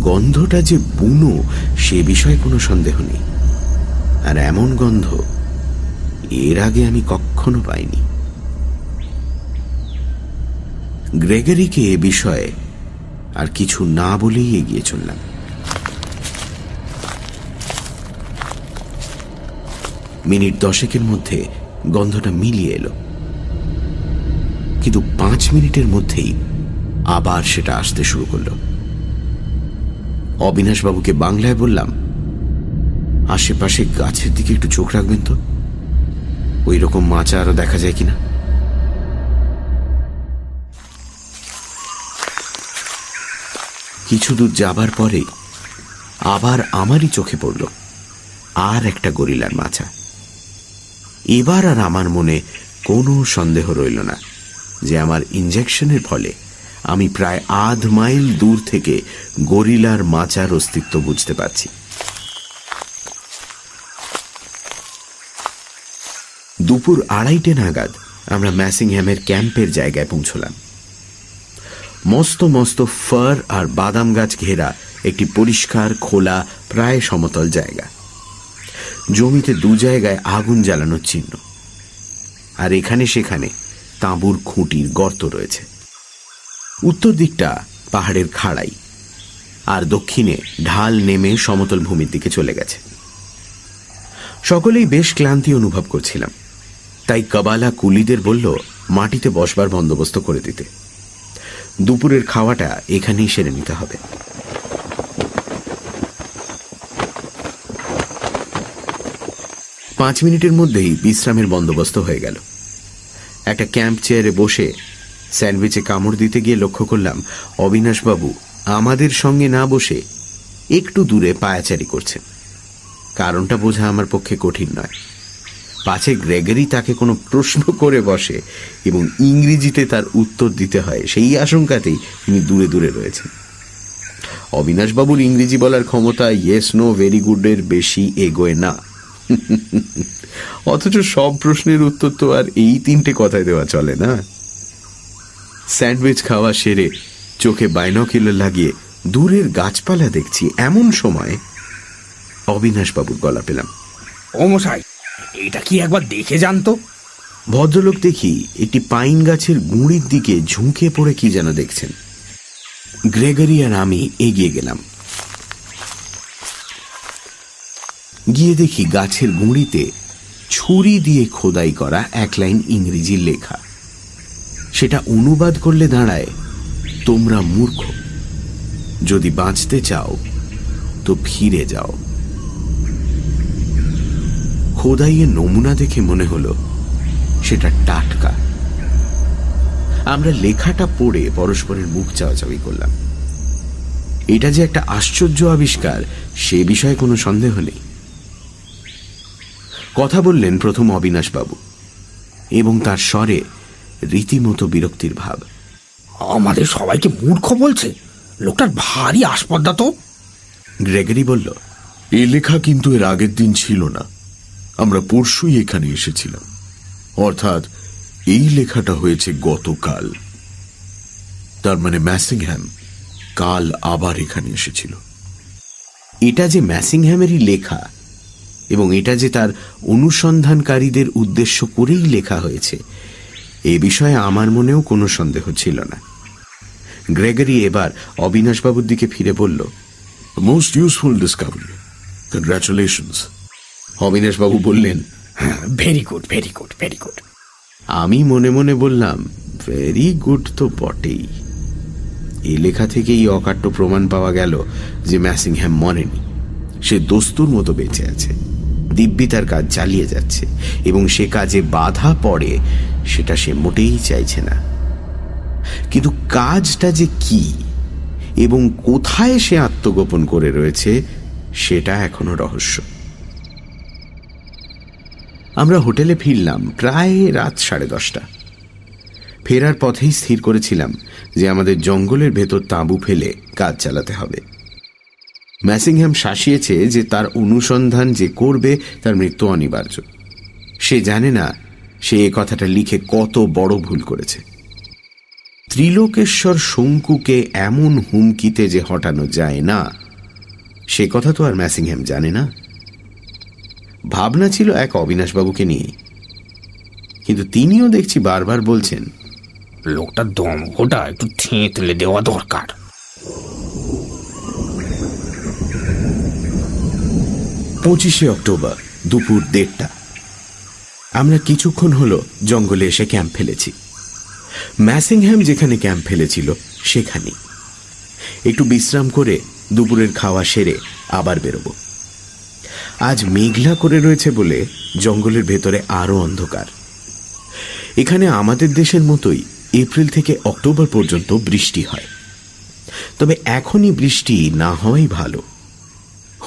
গন্ধটা যে বুনো, সে বিষয়ে কোনো সন্দেহ নেই। আর এমন গন্ধ এর আগে আমি কখনো পাইনি। গ্রেগরিকে এ বিষয়ে আর কিছু না বলেই এগিয়ে চললাম। মিনিট দশেকের মধ্যে গন্ধটা মিলিয়ে এলো। কিন্তু পাঁচ মিনিটের মধ্যেই আবার সেটা আসতে শুরু করল। অবিনাশবাবুকে বাংলায় বললাম, আশেপাশে গাছের দিকে একটু চোখ রাখবেন তো। ওই রকম মাচা আরও দেখা যায় কিনা? কিছু দূর যাবার পরে আবার আমারই চোখে পড়ল আর একটা গরিলার মাছা। এবার আর আমার মনে কোনো সন্দেহ রইল না যে আমার ইঞ্জেকশনের ফলে আমি প্রায় আধ মাইল দূর থেকে গরিলার মাচার অস্তিত্ব বুঝতে পারছি। দুপুর আড়াইটে নাগাদ আমরা ম্যাসিংহ্যামের ক্যাম্পের জায়গায় পৌঁছলাম। মস্ত মস্ত ফার আর বাদাম গাছ ঘেরা একটি পরিষ্কার, খোলা, প্রায় সমতল জায়গা। জমিতে দু জায়গায় আগুন জ্বালানোর চিহ্ন। আর এখানে সেখানে তাঁবুর খুঁটির গর্ত রয়েছে। উত্তর দিকটা পাহাড়ের খাড়াই, আর দক্ষিণে ঢাল নেমে সমতল ভূমির দিকে চলে গেছে। সকলেই বেশ ক্লান্তি অনুভব করছিলাম। তাই কবালা কুলিদের বলল, মাটিতে বসবার বন্দোবস্ত করে দিতে। দুপুরের খাওয়াটা এখানেই সেরে নিতে হবে। পাঁচ মিনিটের মধ্যেই বিশ্রামের বন্দোবস্ত হয়ে গেল। একটা ক্যাম্প চেয়ারে বসে স্যান্ডউইচে কামড় দিতে গিয়ে লক্ষ্য করলাম, অবিনাশবাবু আমাদের সঙ্গে না বসে একটু দূরে পায়াচারি করছেন। কারণটা বোঝা আমার পক্ষে কঠিন নয়। পাছে গ্রেগরি তাকে কোনো প্রশ্ন করে বসে এবং ইংরেজিতে তার উত্তর দিতে হয়, সেই আশঙ্কাতেই তিনি দূরে দূরে রয়েছেন। অবিনাশবাবুর ইংরেজি বলার ক্ষমতা ইয়েস নো ভেরি গুডের বেশি এগোয় না। অথচ সব প্রশ্নের উত্তর তো আর এই তিনটে কথায় দেওয়া চলে না। স্যান্ডউইচ খাওয়া সেরে চোখে বাইনকিলার লাগিয়ে দূরের গাছপালা দেখছি এমন সময় অবিনাশবাবুর গলা পেলাম। ও মশাই এটা কি একবার দেখে যান তো ভদ্রলোক দেখি একটি পাইন গাছের গুঁড়ির দিকে ঝুঁকে পড়ে কি যেন দেখছেন। গ্রেগরি আর আমি এগিয়ে গেলাম। গিয়ে দেখি গাছের গুঁড়িতে ছুরি দিয়ে খোদাই করা এক লাইন ইংরেজি লেখা। সেটা অনুবাদ করলে দাঁড়ায়, তোমরা মূর্খ। যদি বাঁচতে চাও, তো ফিরে যাও। খোদাইয়ের নমুনা দেখে মনে হলো, সেটা টাটকা। আমরা লেখাটা পড়ে পরস্পরের মুখ চাওয়াচাওয়ি করলাম। এটা যে একটা আশ্চর্য আবিষ্কার, সে বিষয়ে কোনো সন্দেহ নেই। কথা বললেন প্রথম অবিনাশবাবু, এবং তার স্বরে রীতিমতো বিরক্তির ভাব। আমাদের সবাইকে মূর্খ বলছে। লোকটার ভারী আসপদ্দা তো। গ্রেগরি বলল এ লেখা কিন্তু এর আগের দিন ছিল না। আমরা পরশুই এখানে এসেছিলাম। অর্থাৎ এই লেখাটা হয়েছে গতকাল। তার মানে ম্যাসিংহ্যাম কাল আবার এখানে এসেছিল। এটা যে ম্যাসিংহ্যামেরই লেখা এবং এটা যে তার অনুসন্ধানকারীদের উদ্দেশ্য করেই লেখা হয়েছে এ বিষয়ে আমার মনেও কোনো সন্দেহ ছিল না। গ্রেগরি এবার অবিনাশবাবুর দিকে ফিরে বলল মোস্ট ইউজফুল ডিসকাভারি কংগ্রাচুলেশনস অবিনাশবাবু বললেন very good very good very good আমি মনে মনে বললাম ভেরি গুড তো বটেই। এই লেখা থেকেই অকাট্য প্রমাণ পাওয়া গেল যে ম্যাসিংহ্যাম মরেনি। সে দস্তুর মতো বেঁচে আছে। দিব্যি তার কাজ চালিয়ে যাচ্ছে এবং সে কাজে বাধা পড়ে সেটা সে মোটেই চাইছে না। কিন্তু কাজটা যে কি এবং কোথায় সে আত্মগোপন করে রয়েছে সেটা এখনও রহস্য। আমরা হোটেলে ফিরলাম প্রায় রাত সাড়ে দশটা। ফেরার পথেই স্থির করেছিলাম যে আমাদের জঙ্গলের ভেতর তাঁবু ফেলে কাজ চালাতে হবে। ম্যাসিংহ্যাম শাসিয়েছে যে তার অনুসন্ধান যে করবে, তার মৃত্যু অনিবার্য। সে জানে না, সে এ কথাটা লিখে কত বড় ভুল করেছে। ত্রিলোকেশ্বর শঙ্কুকে এমন হুমকিতে যে হটানো যায় না, সে কথা তো আর ম্যাসিংহ্যাম জানে না। ভাবনা ছিল এক অবিনাশবাবুকে নিয়ে কিন্তু তিনিও দেখছি বারবার বলছেন লোকটার দম্ভটা একটু থেঁতলে দেওয়া দরকার। পঁচিশে অক্টোবর, দুপুর দেড়টা। আমরা কিছুক্ষণ হলো জঙ্গলে এসে ক্যাম্প ফেলেছি। ম্যাসিংহ্যাম যেখানে ক্যাম্প ফেলেছিল সেখানে একটু বিশ্রাম করে দুপুরের খাওয়া সেরে আবার বেরোব। আজ মেঘলা করে রয়েছে বলে জঙ্গলের ভেতরে আরও অন্ধকার। এখানে আমাদের দেশের মতোই এপ্রিল থেকে অক্টোবর পর্যন্ত বৃষ্টি হয়। তবে এখনই বৃষ্টি না হওয়াই ভালো।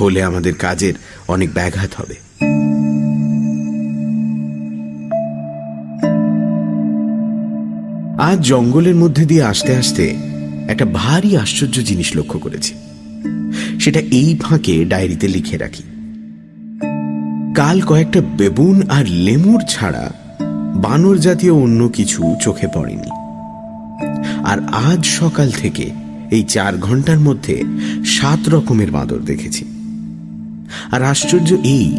হলে আমাদের কাজের অনেক ব্যাঘাত হবে। আজ জঙ্গলের মধ্যে দিয়ে আসতে আসতে একটা ভারী আশ্চর্য জিনিস লক্ষ্য করেছি। সেটা এই ফাঁকে ডায়েরিতে লিখে রাখি। কাল কয়েকটা বেবুন আর লেমুর ছাড়া বানর জাতীয় অন্য কিছু চোখে পড়েনি। আর আজ সকাল থেকে এই চার ঘণ্টার মধ্যে সাত রকমের বাঁদর দেখেছি। আর আশ্চর্য এই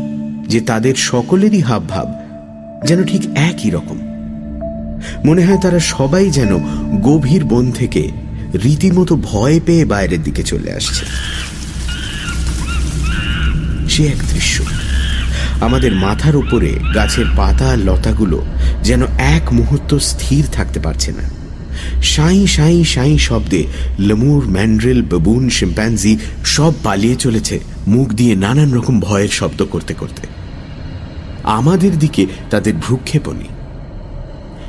যে তাদের সকলেরই হাবভাব যেন ঠিক একই রকম। মনে হয় তারা সবাই যেন গভীর বন থেকে রীতিমতো ভয় পেয়ে বাইরের দিকে চলে আসছে। সে এক দৃশ্য। আমাদের মাথার উপরে গাছের পাতা আর লতাগুলো যেন এক মুহূর্ত স্থির থাকতে পারছে না। সাই সাই সাই শব্দে লেমুর, ম্যান্ড্রেল, বেবুন শিম্প্যান্জি সব পালিয়ে চলেছে, মুখ দিয়ে নানান রকম ভয়ের শব্দ করতে করতে। আমাদের দিকে তাদের ভ্রুক্ষেপণী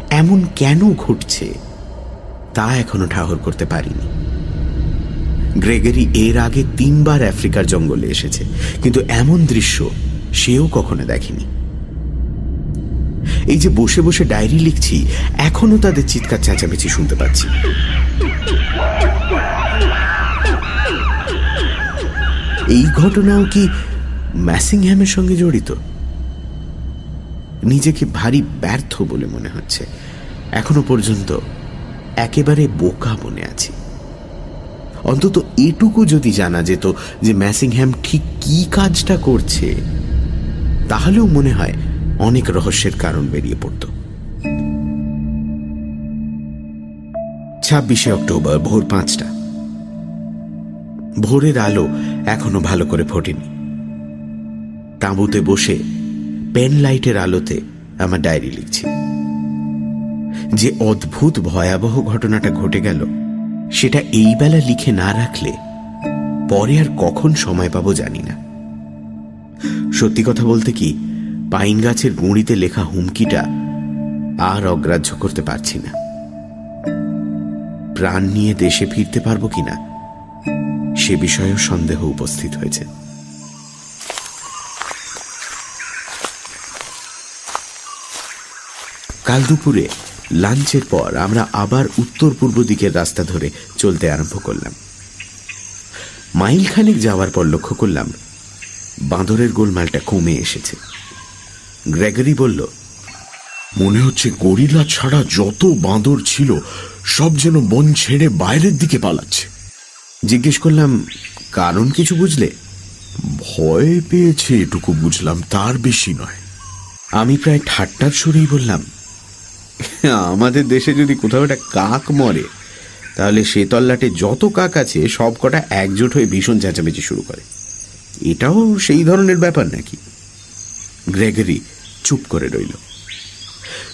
এমন কেন ঘটছে, তা এখনও ঠাহর করতে পারিনি। গ্রেগরি এর আগে তিনবার আফ্রিকার জঙ্গলে এসেছে, কিন্তু এমন দৃশ্য সেও কখনো দেখেনি। এই যে বসে বসে ডায়েরি লিখছি এখনও তাদের চিৎকার চেঁচামেচি শুনতে পাচ্ছি। এই ঘটনাও কি ম্যাসিংহ্যামের সঙ্গে জড়িত? নিজেকে ভারী ব্যর্থ বলে মনে হচ্ছে। এখনও পর্যন্ত একেবারে বোকা বনে আছি। অন্তত এটুকু যদি জানা যেত যে ম্যাসিংহ্যাম ঠিক কি কাজটা করছে, তাহলেও মনে হয় অনেক রহস্যের কারণ বেরিয়ে পড়ত। ছাব্বিশে অক্টোবর, ভোর পাঁচটা। ভোরের আলো এখনও ভালো করে ফোটেনি। তাঁবুতে বসে পেন লাইটের আলোতে আমার ডায়েরি লিখছি। যে অদ্ভুত ভয়াবহ ঘটনাটা ঘটে গেল, সেটা এই বেলা লিখে না রাখলে পরে আর কখন সময় পাবো জানি না। সত্যি কথা বলতে কি পাইন গাছের গুঁড়িতে লেখা হুমকিটা আর অগ্রাহ্য করতে পারছি না। প্রাণ নিয়ে দেশে ফিরতে পারব কিনা, সে বিষয়েও সন্দেহ উপস্থিত হয়েছে। কাল দুপুরে লাঞ্চের পর আমরা আবার উত্তর পূর্ব দিকের রাস্তা ধরে চলতে আরম্ভ করলাম। মাইল খানিক যাওয়ার পর লক্ষ্য করলাম, বাঁদরের গোলমালটা কমে এসেছে। গ্রেগরি বলল, মনে হচ্ছে গরিলা ছাড়া যত বাঁদর ছিল, সব যেন বন ছেড়ে বাইরের দিকে পালাচ্ছে। জিজ্ঞেস করলাম, কারণ কিছু বুঝলে? ভয় পেয়েছে এটুকু বুঝলাম, তার বেশি নয়। আমি প্রায় ঠাট্টার সুরেই বললাম, আমাদের দেশে যদি কোথাও একটা কাক মরে, তাহলে সে তল্লাটে যত কাক আছে, সব কটা একজোট হয়ে ভীষণ চেঁচামেচি শুরু করে। এটাও সেই ধরনের ব্যাপার নাকি? গ্রেগরি চুপ করে রইল।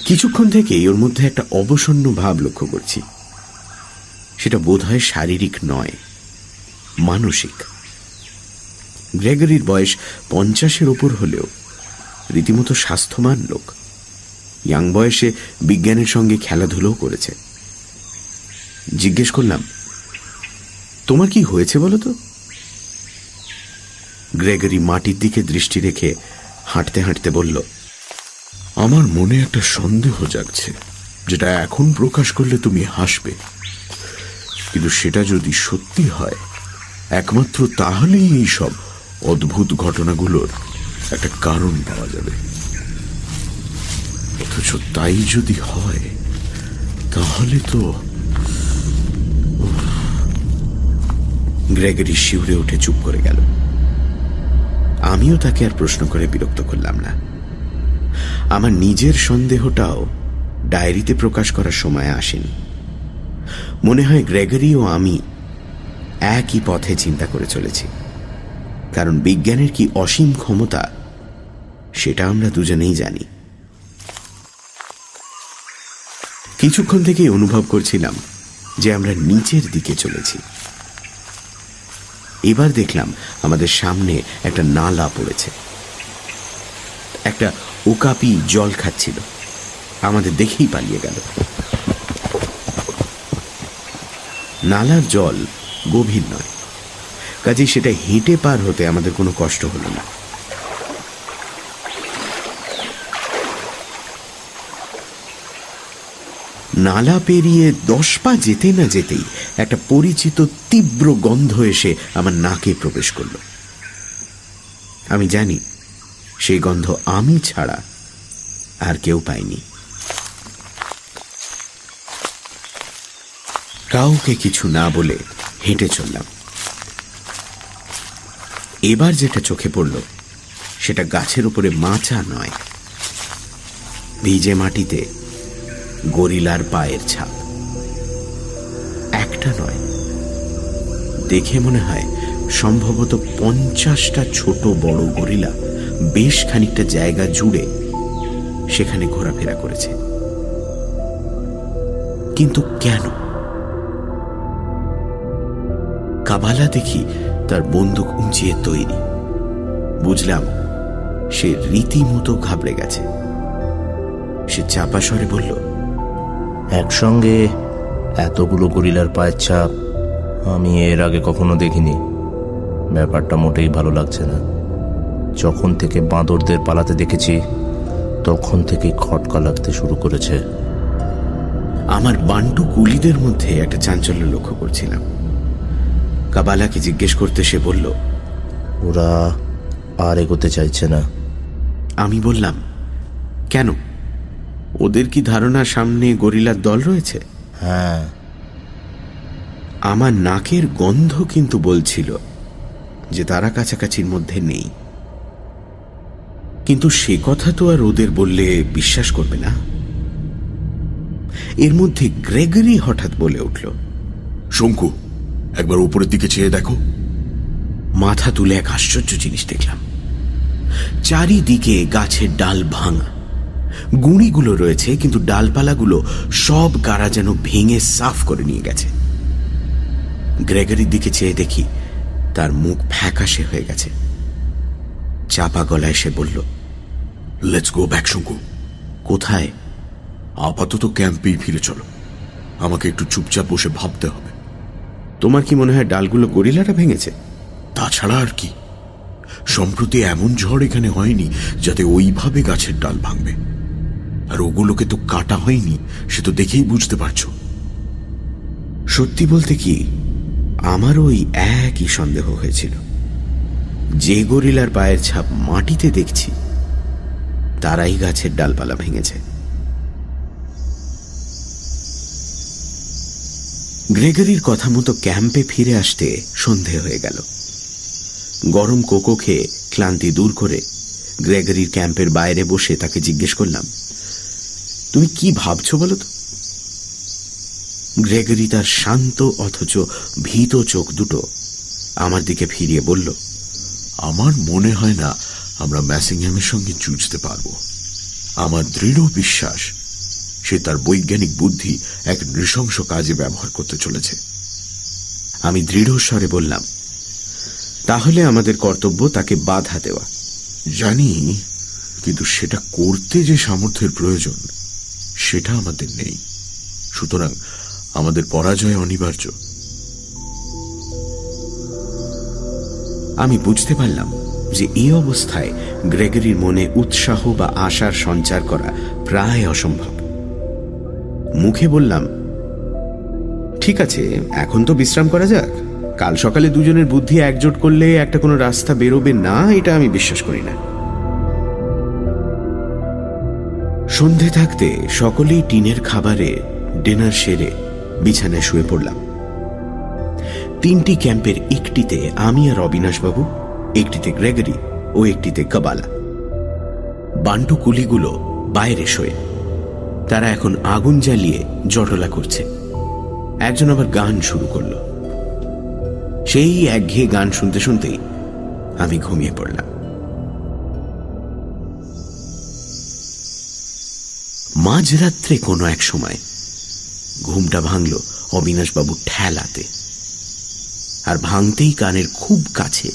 কিছুক্ষণ থেকেই ওর মধ্যে একটা অবসন্ন ভাব লক্ষ্য করছি। সেটা বোধহয় শারীরিক নয়, মানসিক। গ্রেগরির বয়স পঞ্চাশের ওপর হলেও রীতিমতো স্বাস্থ্যমান লোক। ইয়াং বয়সে বিজ্ঞানের সঙ্গে খেলাধুলোও করেছে। জিজ্ঞেস করলাম, তোমার কি হয়েছে বলো তো? গ্রেগরি মাটির দিকে দৃষ্টি রেখে হাঁটতে হাঁটতে বলল, আমার মনে একটা সন্দেহ জাগছে, যেটা এখন প্রকাশ করলে তুমি হাসবে। কিন্তু সেটা যদি সত্যি হয়, একমাত্র তাহলেই এই সব অদ্ভুত ঘটনাগুলোর একটা কারণ পাওয়া যাবে। অথচ তাই যদি হয়, তাহলে তো গ্রেগরি শিউরে উঠে চুপ করে গেল। আমিও তাকে আর প্রশ্ন করে বিরক্ত করলাম না। আমার নিজের সন্দেহটাও ডায়েরিতে প্রকাশ করার সময় আসেনি। মনে হয় গ্রেগরি ও আমি একই পথে চিন্তা করে চলেছি। কারণ বিজ্ঞানের কি অসীম ক্ষমতা, সেটা আমরা দুজনেই জানি। কিছুক্ষণ থেকেই অনুভব করছিলাম যে আমরা নিচের দিকে চলেছি। এবার দেখলাম আমাদের সামনে একটা নালা পড়েছে। একটা ওকাপি জল খাচ্ছিল। আমাদের দেখেই পালিয়ে গেল। নালার জল গভীর নয়। কাজেই সেটা হেঁটে পার হতে আমাদের কোনো কষ্ট হলো না। নালা পেরিয়ে দশ পা যেতে না যেতেই একটা পরিচিত তীব্র গন্ধ এসে আমার নাকে প্রবেশ করল। আমি জানি, সেই গন্ধ আমি ছাড়া আর কেউ পাইনি কাউকে কিছু না বলে হেঁটে চললাম। এবার যেটা চোখে পড়ল, সেটা গাছের উপরে মাচা নয়। ভিজে মাটিতে গরিলার পায়ের ছাপ। একটা নয়। দেখে মনে হয় সম্ভবত পঞ্চাশটা ছোট বড় গরিলা বেশ খানিকটা জায়গা জুড়ে সেখানে ঘোরাফেরা করেছে। কিন্তু কেন? কাবালা দেখি তার বন্দুক উঁচিয়ে তৈরি। বুঝলাম সে রীতিমতো ঘাবড়ে গেছে। সে চাপা স্বরে বলল একসঙ্গে এতগুলো গরিলার পায়ের ছাপ আমি এর আগে কখনো দেখিনি। ব্যাপারটা মোটেই ভালো লাগছে না। যখন থেকে বাঁদরদের পালাতে দেখেছি তখন থেকেই খটকা লাগতে শুরু করেছে। আমার বান্টু কুলিদের মধ্যে একটা চাঞ্চল্য লক্ষ্য করছিলাম। কাবালাকে জিজ্ঞেস করতে সে বলল ওরা আর এগোতে চাইছে না। আমি বললাম কেন? ওদের কি ধারণা সামনে গরিলার দল রয়েছে? হ্যাঁ। আমার নাকের গন্ধ কিন্তু বলছিল যে তারা কাছাকাছির মধ্যে নেই। কিন্তু সে কথা তো আর ওদের বললে বিশ্বাস করবে না। এর মধ্যে গ্রেগরি হঠাৎ বলে উঠল শঙ্কু একবার উপরের দিকে চেয়ে দেখো। মাথা তুলে এক আশ্চর্য জিনিস দেখলাম। চারিদিকে গাছের ডাল ভাঙা। গুঁড়িগুলো রয়েছে, কিন্তু ডালপালাগুলো সব গাড়া যেন ভেঙে সাফ করে নিয়ে গেছে। গ্রেগরির দিকে চেয়ে দেখি তার মুখ ফ্যাকাশে হয়ে গেছে। চাপা গলায় সে বলল লেটস গো ব্যাক শঙ্কু। কোথায়? আপাতত ক্যাম্পেই ফিরে চলো। আমাকে একটু চুপচাপ বসে ভাবতে হবে। তোমার কি মনে হয় ডালগুলো গরিলাটা ভেঙেছে? তাছাড়া আর কি। সম্প্রতি এমন ঝড় এখানে হয়নি যাতে ওইভাবে গাছের ডাল ভাঙবে। আর ওগুলোকে তো কাটা হয়নি, সে তো দেখেই বুঝতে পারছ। সত্যি বলতে কি, আমারও ওই একই সন্দেহ হয়েছিল। যে গরিলার পায়ের ছাপ মাটিতে দেখছি, তারাই গাছের ডালপালা ভেঙেছে। গ্রেগরির কথা মতো ক্যাম্পে ফিরে আসতে সন্ধে হয়ে গেল। গরম কোকো খেয়ে ক্লান্তি দূর করে গ্রেগরির ক্যাম্পের বাইরে বসে তাকে জিজ্ঞেস করলাম তুমি কি ভাবছ বলো তো? গ্রেগরি তার শান্ত অথচ ভীত চোখ দুটো আমার দিকে ফিরিয়ে বলল আমার মনে হয় না আমরা ম্যাসিংহ্যামের সঙ্গে জুঝতে পারব। আমার দৃঢ় বিশ্বাস সে তার বৈজ্ঞানিক বুদ্ধি এক নৃশংস কাজে ব্যবহার করতে চলেছে। আমি দৃঢ় স্বরে বললাম তাহলে আমাদের কর্তব্য তাকে বাধা দেওয়া। জানি কিন্তু সেটা করতে যে সামর্থ্যের প্রয়োজন সেটা আমাদের নেই। সুতরাং আমাদের পরাজয় অনিবার্য। আমি বুঝতে পারলাম যে এই অবস্থায় গ্রেগরির মনে উৎসাহ বা আশার সঞ্চার করা প্রায় অসম্ভব। মুখে বললাম, ঠিক আছে, এখন তো বিশ্রাম করা যাক। কাল সকালে দুজনের বুদ্ধি একজোট করলে একটা কোনো রাস্তা বেরোবে না, এটা আমি বিশ্বাস করি না। সন্ধে থাকতে সকলেই টিনের খাবারে ডিনার সেরে বিছানায় শুয়ে পড়লাম। তিনটি ক্যাম্পের একটিতে আমি আর অবিনাশবাবু, একটিতে গ্রেগরি ও একটিতে কাবালা। বান্টু কুলিগুলো বাইরে শোয়ে। তারা এখন আগুন জ্বালিয়ে জটলা করছে। একজন আবার গান শুরু করল। সেই একঘেয়ে গান শুনতে শুনতেই আমি ঘুমিয়ে পড়লাম। মাঝরাত্রে কোনো এক সময় ঘুমটা ভাঙল অবিনাশবাবু ঠেলাতে। আর ভাঙতেই কানের খুব কাছে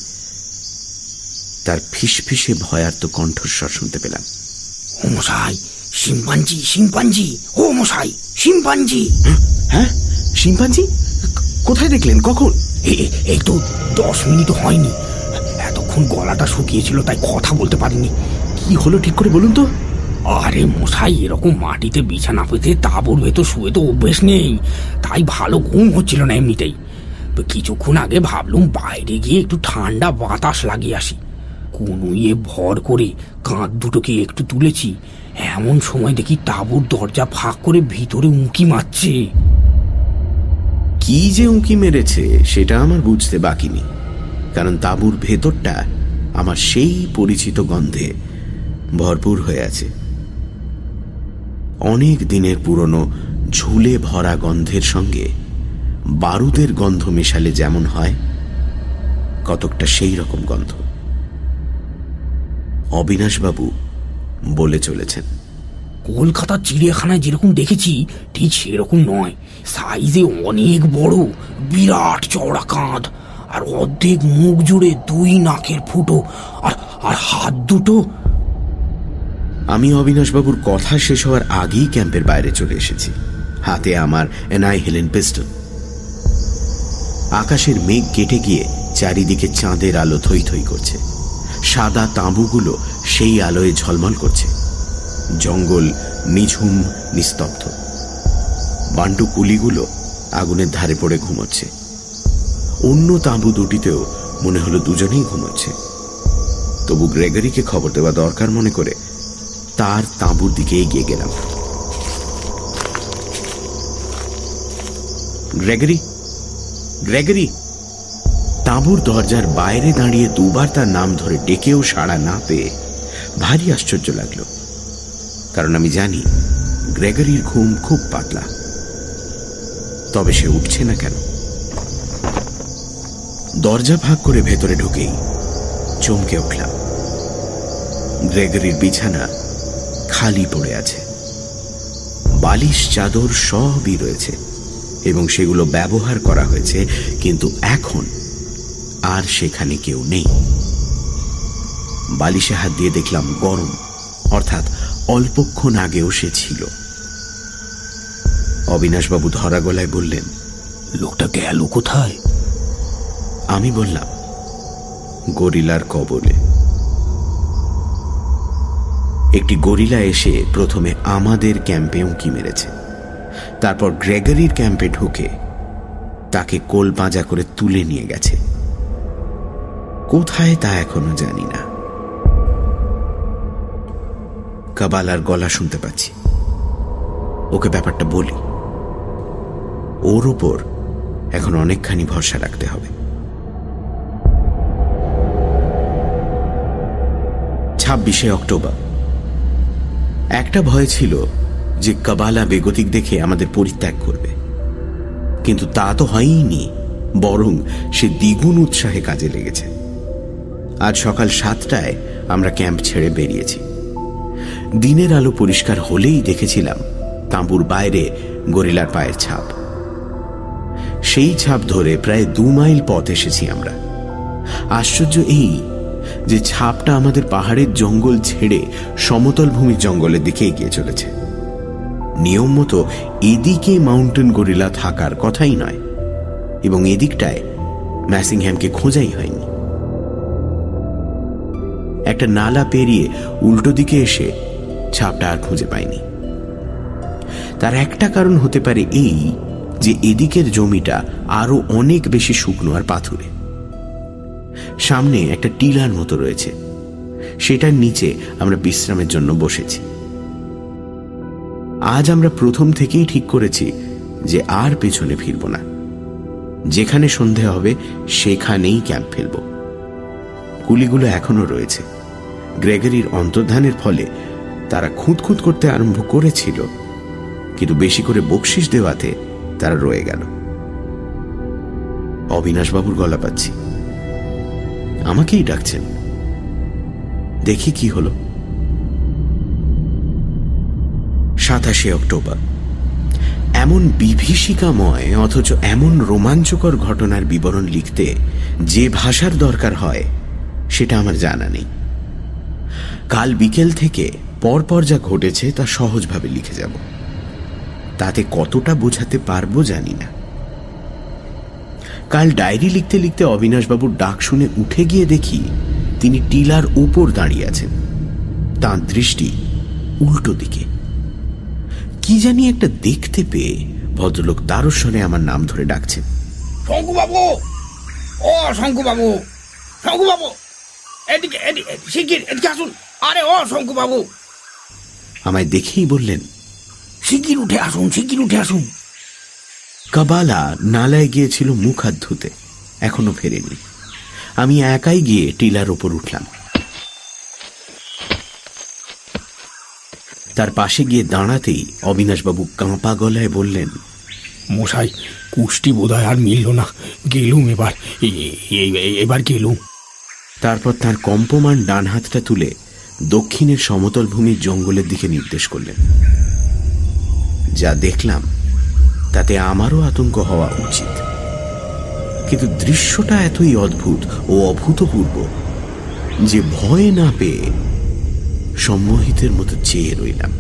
তার ফিসফিসে ভয়ার্ত কণ্ঠস্বর শুনতে পেলাম। ও মশাই শিম্পাঞ্জি শিম্পাঞ্জি ও মশাই শিম্পাঞ্জি। হ্যাঁ শিম্পাঞ্জি? কোথায় দেখলেন? কখন? এই তো দশ মিনিট হয়নি। এতক্ষণ গলাটা শুকিয়েছিল তাই কথা বলতে পারিনি। কি হলো ঠিক করে বলুন তো? আরে মশাই, এরকম মাটিতে বিছানা পেতে তাবুর ভেতর শুয়ে তো অভ্যেস নেই। তাই ভালো ঘুম হচ্ছিল না এমনিতেই। কিছুক্ষণ আগে ভাবলুম বাইরে গিয়ে একটু ঠান্ডা বাতাস লাগিয়ে আসি। কুনুইয়ে ভর করে কাঁধ দুটোকে একটু তুলেছি। এমন সময় দেখি তাঁবুর দরজা ফাঁক করে ভিতরে উঁকি মারছে। কি যে উঁকি মেরেছে, সেটা আমার বুঝতে বাকি নেই। কারণ তাঁবুর ভেতরটা আমার সেই পরিচিত গন্ধে ভরপুর হয়ে আছে। অনেক দিনের পুরনো ঝুলে ভরা গন্ধের সঙ্গে বারুদের গন্ধ মেশালে যেমন হয়, কতকটা সেই রকম গন্ধ। অবিনাশবাবু বলে চলেছেন, কলকাতার চিড়িয়াখানায় যেরকম দেখেছি, ঠিক সেরকম নয়। সাইজে অনেক বড়, বিরাট চওড়া কাঁধ, আর অর্ধেক মুখ জুড়ে দুই নাকের ফুটো, আর আর হাত দুটো আমি অবিনাশবাবুর কথা শেষ হওয়ার আগেই ক্যাম্পের বাইরে চলে এসেছি। হাতে আমার এনআই হেলেন পিস্টল আকাশের মেঘ কেটে গিয়ে চারিদিকে চাঁদের আলো থই থই করছে। সাদা তাঁবুগুলো সেই আলোয় ঝলমল করছে। জঙ্গল নিঝুম, নিস্তব্ধ। বান্টু কুলিগুলো আগুনের ধারে পড়ে ঘুমোচ্ছে। অন্য তাঁবু দুটিতেও মনে হলো দুজনেই ঘুমোচ্ছে। তবু গ্রেগরিকে খবর দেওয়া দরকার মনে করে তার তাঁবুর দিকে এগিয়ে গেলাম। গ্রেগরি গ্রেগরি, তাঁবুর দরজার বাইরে দাঁড়িয়ে দুবার তার নাম ধরে ডেকেও সাড়া না পেয়ে ভারী আশ্চর্য লাগল। কারণ আমি জানি গ্রেগরির ঘুম খুব পাতলা। তবে সে উঠছে না কেন? দরজা ভাগ করে ভেতরে ঢুকেই চমকে উঠলাম। গ্রেগরির বিছানা খালি পড়ে আছে। বালিশ চাদর সবই রয়েছে এবং সেগুলো ব্যবহার করা হয়েছে কিন্তু এখন আর সেখানে কেউ নেই। বালিশে হাত দিয়ে দেখলাম গরম অর্থাৎ অল্পক্ষণ আগেও সে ছিল। অবিনাশবাবু ধরা গলায় বললেন লোকটা গেল কোথায়? আমি বললাম গরিলার কবলে। একটি গরিলা এসে প্রথমে আমাদের ক্যাম্পে উঁকি মেরেছে। তারপর গ্রেগরির ক্যাম্পে ঢুকে তাকে কোল পাঁজা করে তুলে নিয়ে গেছে। কোথায় তা এখনও জানি না। কাবালার গলা শুনতে পাচ্ছি। ওকে ব্যাপারটা বলি। ওর ওপর এখন অনেকখানি ভরসা রাখতে হবে। ছাব্বিশে অক্টোবর। একটা ভয় ছিল যে কাবালা বেগতিক দেখে আমাদের পরিত্যাগ করবে। কিন্তু তা তো হয়নি বরং সে দ্বিগুণ উৎসাহে কাজে লেগেছে। আজ সকাল সাতটায় আমরা ক্যাম্প ছেড়ে বেরিয়েছি। দিনের আলো পরিষ্কার হলেই দেখেছিলাম তাঁবুর বাইরে গরিলার পায়ের ছাপ। সেই ছাপ ধরে প্রায় দু মাইল পথ এসেছি আমরা। আশ্চর্য এই যে ছাপটা আমাদের পাহাড়ের জঙ্গল ছেড়ে সমতল ভূমির জঙ্গলের দিকে এগিয়ে চলেছে। নিয়ম মতো এদিকে মাউন্টেন গরিলা থাকার কথাই নয়, এবং এদিকটায় ম্যাসিংহ্যামকে খোঁজাই হয়নি। একটা নালা পেরিয়ে উল্টো দিকে এসে ছাপটা আর খুঁজে পায়নি। তার একটা কারণ হতে পারে এই যে এদিকের জমিটা আরও অনেক বেশি শুকনো আর পাথুরে। সামনে একটা টিলার মতো রয়েছে। সেটার নিচে আমরা বিশ্রামের জন্য বসেছি। আজ আমরা প্রথম থেকেই ঠিক করেছি যে আর পেছনে ফিরব না। যেখানে সন্ধে হবে, সেখানেই ক্যাম্প ফেলব। কুলিগুলো এখনও রয়েছে। গ্রেগরির অন্তর্ধানের ফলে তারা খুঁতখুত করতে আরম্ভ করেছিল, কিন্তু বেশি করে বকশিস দেওয়াতে তারা রয়ে গেল। অবিনাশবাবুর গলা পাচ্ছি। আমাকেই ডাকছেন। দেখি কি হল। সাতাশে অক্টোবর। এমন বিভীষিকাময়, অথচ এমন রোমাঞ্চকর ঘটনার বিবরণ লিখতে যে ভাষার দরকার হয়, সেটা আমার জানা নেই। কাল বিকেল থেকে পরপর যা ঘটেছে তা সহজভাবে লিখে যাব। তাতে কতটা বোঝাতে পারব জানি না। কাল ডায়েরি লিখতে লিখতে অবিনাশবাবুর ডাক শুনে উঠে গিয়ে দেখি তিনি টিলার উপর দাঁড়িয়ে আছেন। তাঁর দৃষ্টি উল্টো দিকে। কি জানি একটা দেখতে পেয়ে ভদ্রলোক তারস্বরে আমার নাম ধরে ডাকছেন। শঙ্কুবাবু! ও শঙ্কুবাবু! শঙ্কুবাবু! এদিকে এদিকে শিগগির এদিকে আসুন। আরে ও শঙ্কুবাবু! আমায় দেখেই বললেন শিগগির উঠে আসুন শিগগির উঠে আসুন। কাবালা নালায় গিয়েছিল মুখ হাত ধুতে এখনও ফেরেনি। আমি একাই গিয়ে টিলার ওপর উঠলাম। তার পাশে গিয়ে দাঁড়াতেই অবিনাশবাবু কাঁপা গলায় বললেন মশাই কুষ্টি বোধহয় আর মিলল না। গেলুম এবার। এবার গেলুম। তারপর তার কম্পমান ডান হাতটা তুলে দক্ষিণের সমতল ভূমির জঙ্গলের দিকে নির্দেশ করলেন। যা দেখলাম তাতে আমারও আতঙ্ক হওয়া উচিত। কিন্তু দৃশ্যটা এতই অদ্ভুত ও অভূতপূর্ব যে ভয় না পেয়ে সম্মোহিতের মতো চেয়ে রইলাম।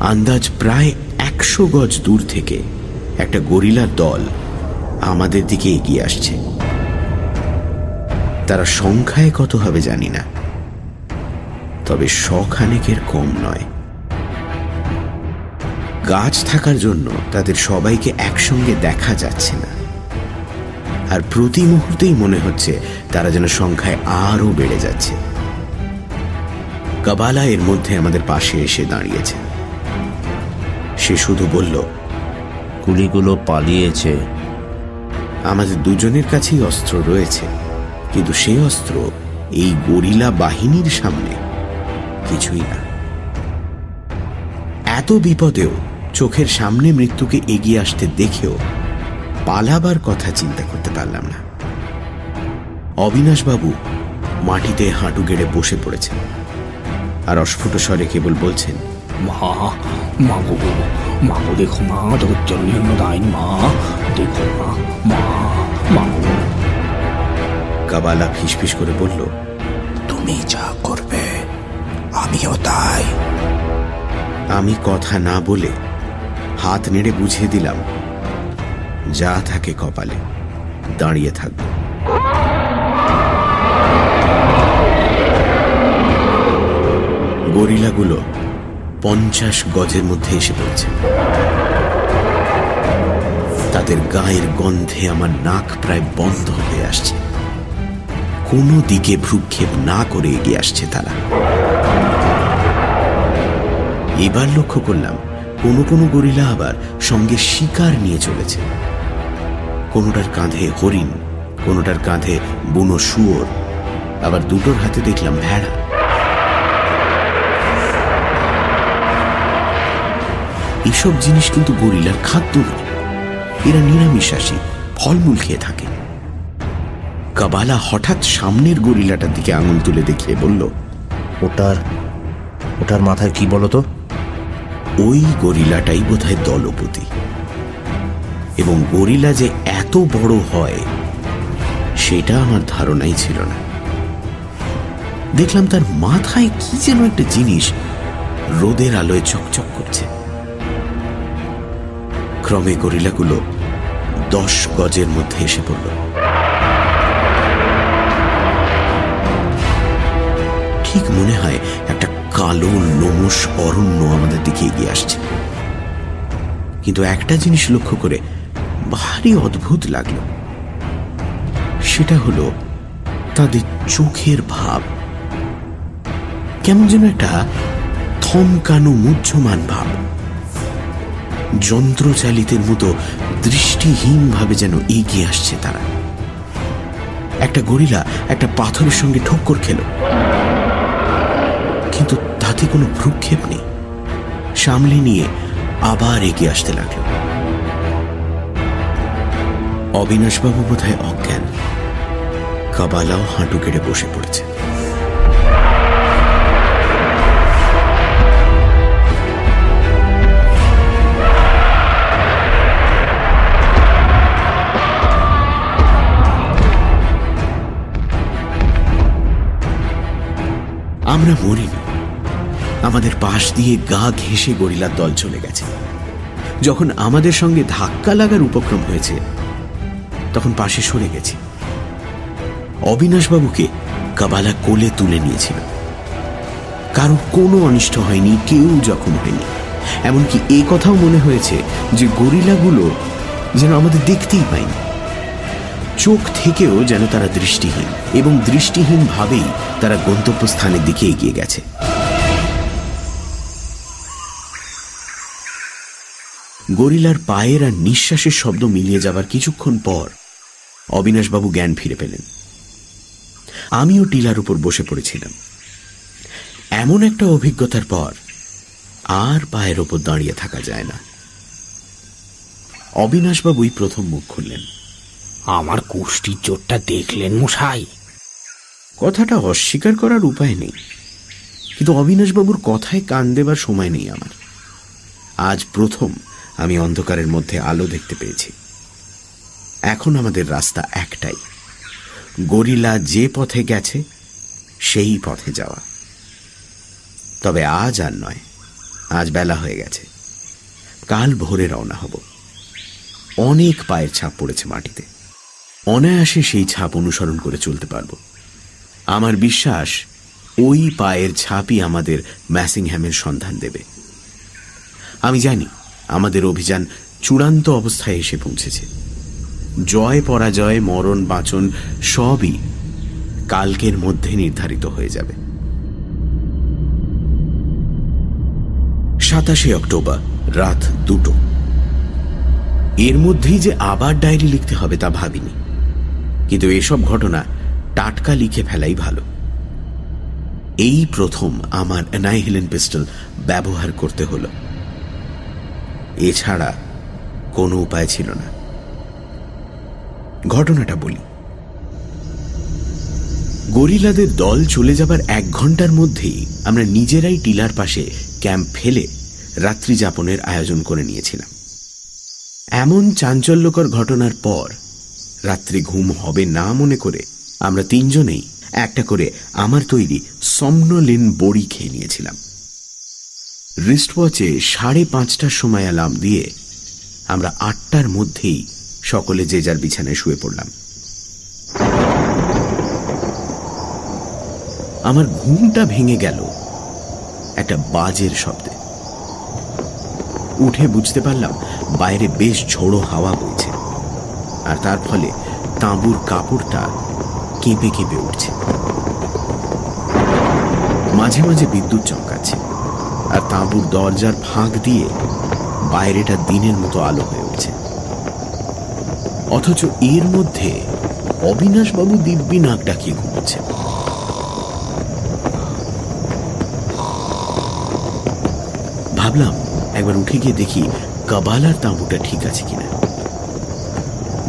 আন্দাজ প্রায় একশো গজ দূর থেকে একটা গরিলার দল আমাদের দিকে এগিয়ে আসছে। তারা সংখ্যায় কত হবে জানি না, তবে শখানেকের কম নয়। গাছ থাকার জন্য তাদের সবাইকে একসঙ্গে দেখা যাচ্ছে না। আর প্রতি মুহূর্তেই মনে হচ্ছে তারা যেন সংখ্যায় আরও বেড়ে যাচ্ছে। কাবালা এর মধ্যে আমাদের পাশে এসে দাঁড়িয়েছে। সে শুধু বলল কুলিগুলো পালিয়েছে। আমাদের দুজনের কাছেই অস্ত্র রয়েছে কিন্তু সেই অস্ত্র এই গরিলা বাহিনীর সামনে কিছুই না। এত বিপদেও চোখের সামনে মৃত্যুকে এগিয়ে আসতে দেখেও পালাবার কথা চিন্তা করতে পারলাম না। অবিনাশবাবু মাটিতে হাঁটু গেড়ে বসে পড়েছেন আর অস্ফুট স্বরে কেবল বলছেন মা মা গো মা গো দেখো মা নির্ণ মা দেখো মা মা মা কাবালা ফিসফিস করে বলল তুমি যা করবে আমিও তাই। আমি কথা না বলে হাত নেড়ে বুঝিয়ে দিলাম, যা থাকে কপালে, দাঁড়িয়ে থাকব। গরিলাগুলো পঞ্চাশ গজের মধ্যে এসে পড়েছে। তাদের গায়ের গন্ধে আমার নাক প্রায় বন্ধ হয়ে আসছে। কোনো দিকে ভ্রুক্ষেপ না করে এগিয়ে আসছে তারা। এবার লক্ষ্য করলাম কোনো কোনো গরিলা আবার সঙ্গে শিকার নিয়ে চলেছে। কোনোটার কাঁধে হরিণ, কোনোটার কাঁধে বুনো শুয়োর, আবার দুটোর হাতে দেখলাম ভেড়া। এসব জিনিস কিন্তু গরিলার খাদ্য নয়। এরা নিরামিষাসী ফলমূল খেয়ে থাকে। কাবালা হঠাৎ সামনের গরিলাটার দিকে আঙুল তুলে দেখিয়ে বলল, ওটার ওটার মাথায় কি বলো তো? ওই গরিলাটাই বোধহয় দলপতি। এবং গরিলা যে এত বড় হয়, সেটা আমার ধারণাই ছিল না। দেখলাম তার মাথায় কি যেন একটা জিনিস রোদের আলোয় চকচক করছে। ক্রমে গরিলাগুলো দশ গজের মধ্যে এসে পড়ল। ঠিক মনে হয় একটা কালো লোমস অরণ্য আমাদের দিকে এগিয়ে আসছে। কিন্তু একটা জিনিস লক্ষ্য করে ভারী অদ্ভুত লাগল। সেটা হলো তাদের চোখের ভাব। কেমন যেন একটা থমকানো, মুহ্যমান ভাব। যন্ত্রচালিতের মতো দৃষ্টিহীন ভাবে যেন এগিয়ে আসছে তারা। একটা গরিলা একটা পাথরের সঙ্গে ঠক্কর খেল। তাতে কোনো ভ্রুক্ষেপ নেই। সামলে নিয়ে আবার এগিয়ে আসতে লাগল। অবিনাশবাবু বোধহয় অজ্ঞান। কাবালাও হাঁটু কেটে বসে পড়েছে। আমরা মরিনি। আমাদের পাশ দিয়ে গা ঘেঁষে গরিলার দল চলে গেছে। যখন আমাদের সঙ্গে ধাক্কা লাগার উপক্রম হয়েছে, তখন পাশে সরে গেছি। অবিনাশবাবুকে কাবালা কোলে তুলে নিয়েছিল কারোর কোনো অনিষ্ট হয়নি, কেউ জখম হয়নি। এমনকি এ কথাও মনে হয়েছে যে গরিলাগুলো যেন আমাদের দেখতেই পায়নি। চোখ থেকেও যেন তারা দৃষ্টিহীন এবং দৃষ্টিহীন ভাবেই তারা গন্তব্যস্থানের দিকে এগিয়ে গেছে। গরিলার পায়ের আর নিঃশ্বাসের শব্দ মিলিয়ে যাবার কিছুক্ষণ পর অবিনাশবাবু জ্ঞান ফিরে পেলেন। আমিও টিলার উপর বসে পড়েছিলাম। এমন একটা অভিজ্ঞতার পর আর পায়ের ওপর দাঁড়িয়ে থাকা যায় না। অবিনাশবাবুই প্রথম মুখ খুললেন। আমার কুষ্টির চোটটা দেখলেন মশাই। কথাটা অস্বীকার করার উপায় নেই। কিন্তু অবিনাশবাবুর কথায় কান দেবার সময় নেই আমার। আজ প্রথম আমি অন্ধকারের মধ্যে আলো দেখতে পেয়েছি। এখন আমাদের রাস্তা একটাই। গরিলা যে পথে গেছে, সেই পথে যাওয়া। তবে আজ আর নয়, আজ বেলা হয়ে গেছে। কাল ভোরে রওনা হব। অনেক পায়ের ছাপ পড়েছে মাটিতে। অনায়াসে সেই ছাপ অনুসরণ করে চলতে পারব। আমার বিশ্বাস, ওই পায়ের ছাপই আমাদের ম্যাসিংহ্যামের সন্ধান দেবে। আমি জানি আমাদের অভিযান চূড়ান্ত অবস্থায় এসে পৌঁছেছে। জয় পরাজয়, মরণ, বাঁচন সবই কালকের মধ্যে নির্ধারিত হয়ে যাবে। সাতাশে অক্টোবর, রাত দুটো। এর মধ্যেই যে আবার ডায়েরি লিখতে হবে তা ভাবিনি। কিন্তু এসব ঘটনা টাটকা লিখে ফেলাই ভালো। এই প্রথম আমার অ্যানাইহিলেন পিস্টল ব্যবহার করতে হল। এছাড়া কোনো উপায় ছিল না। ঘটনাটা বলি। গরিলাদের দল চলে যাবার এক ঘণ্টার মধ্যেই আমরা নিজেরাই টিলার পাশে ক্যাম্প ফেলে রাত্রি যাপনের আয়োজন করে নিয়েছিলাম। এমন চাঞ্চল্যকর ঘটনার পর রাত্রি ঘুম হবে না মনে করে আমরা তিনজনেই একটা করে আমার তৈরি সমনলিন বড়ি খেয়ে নিয়েছিলাম। রিস্টওয়াচে সাড়ে পাঁচটার সময় অ্যালার্ম দিয়ে আমরা আটটার মধ্যেই সকলে যে যার বিছানায় শুয়ে পড়লাম। আমার ঘুমটা ভেঙে গেল একটা বাজের শব্দে। উঠে বুঝতে পারলাম বাইরে বেশ ঝোড়ো হাওয়া বইছে আর তার ফলে তাঁবুর কাপড়টা কেঁপে কেঁপে উঠছে। মাঝে মাঝে বিদ্যুৎ চমকাচ্ছে। আর তাঁবুর দরজার ফাঁক দিয়ে বাইরেটা দিনের মতো আলো হয়ে উঠছে। অথচ এর মধ্যে অবিনাশবাবু দিব্যি নাক ডাকিয়ে ঘুমোচ্ছে। ভাবলাম একবার উঠে গিয়ে দেখি কাবালার তাঁবুটা ঠিক আছে কিনা।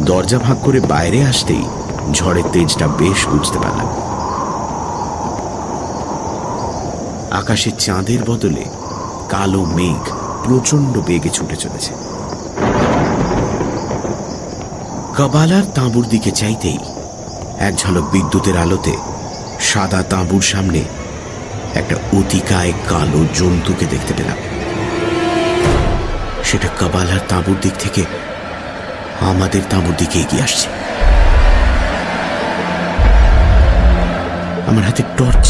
দরজা ভাগ করে বাইরে আসতেই ঝড়ের তেজটা বেশ বুঝতে পারলাম। আকাশে চাঁদের বদলে কালো মেঘ প্রচণ্ড বেগে ছুটে চলেছে। কবালার তাঁবুর দিকে চাইতেই এক ঝলক বিদ্যুতের আলোতে সাদা তাঁবুর সামনে একটা অতিকায় কালো জন্তুকে দেখতে পেলাম। সেটা কবালার তাঁবুর দিক থেকে আমাদের তাঁবুর দিকে এগিয়ে আসছে। আমার হাতে টর্চ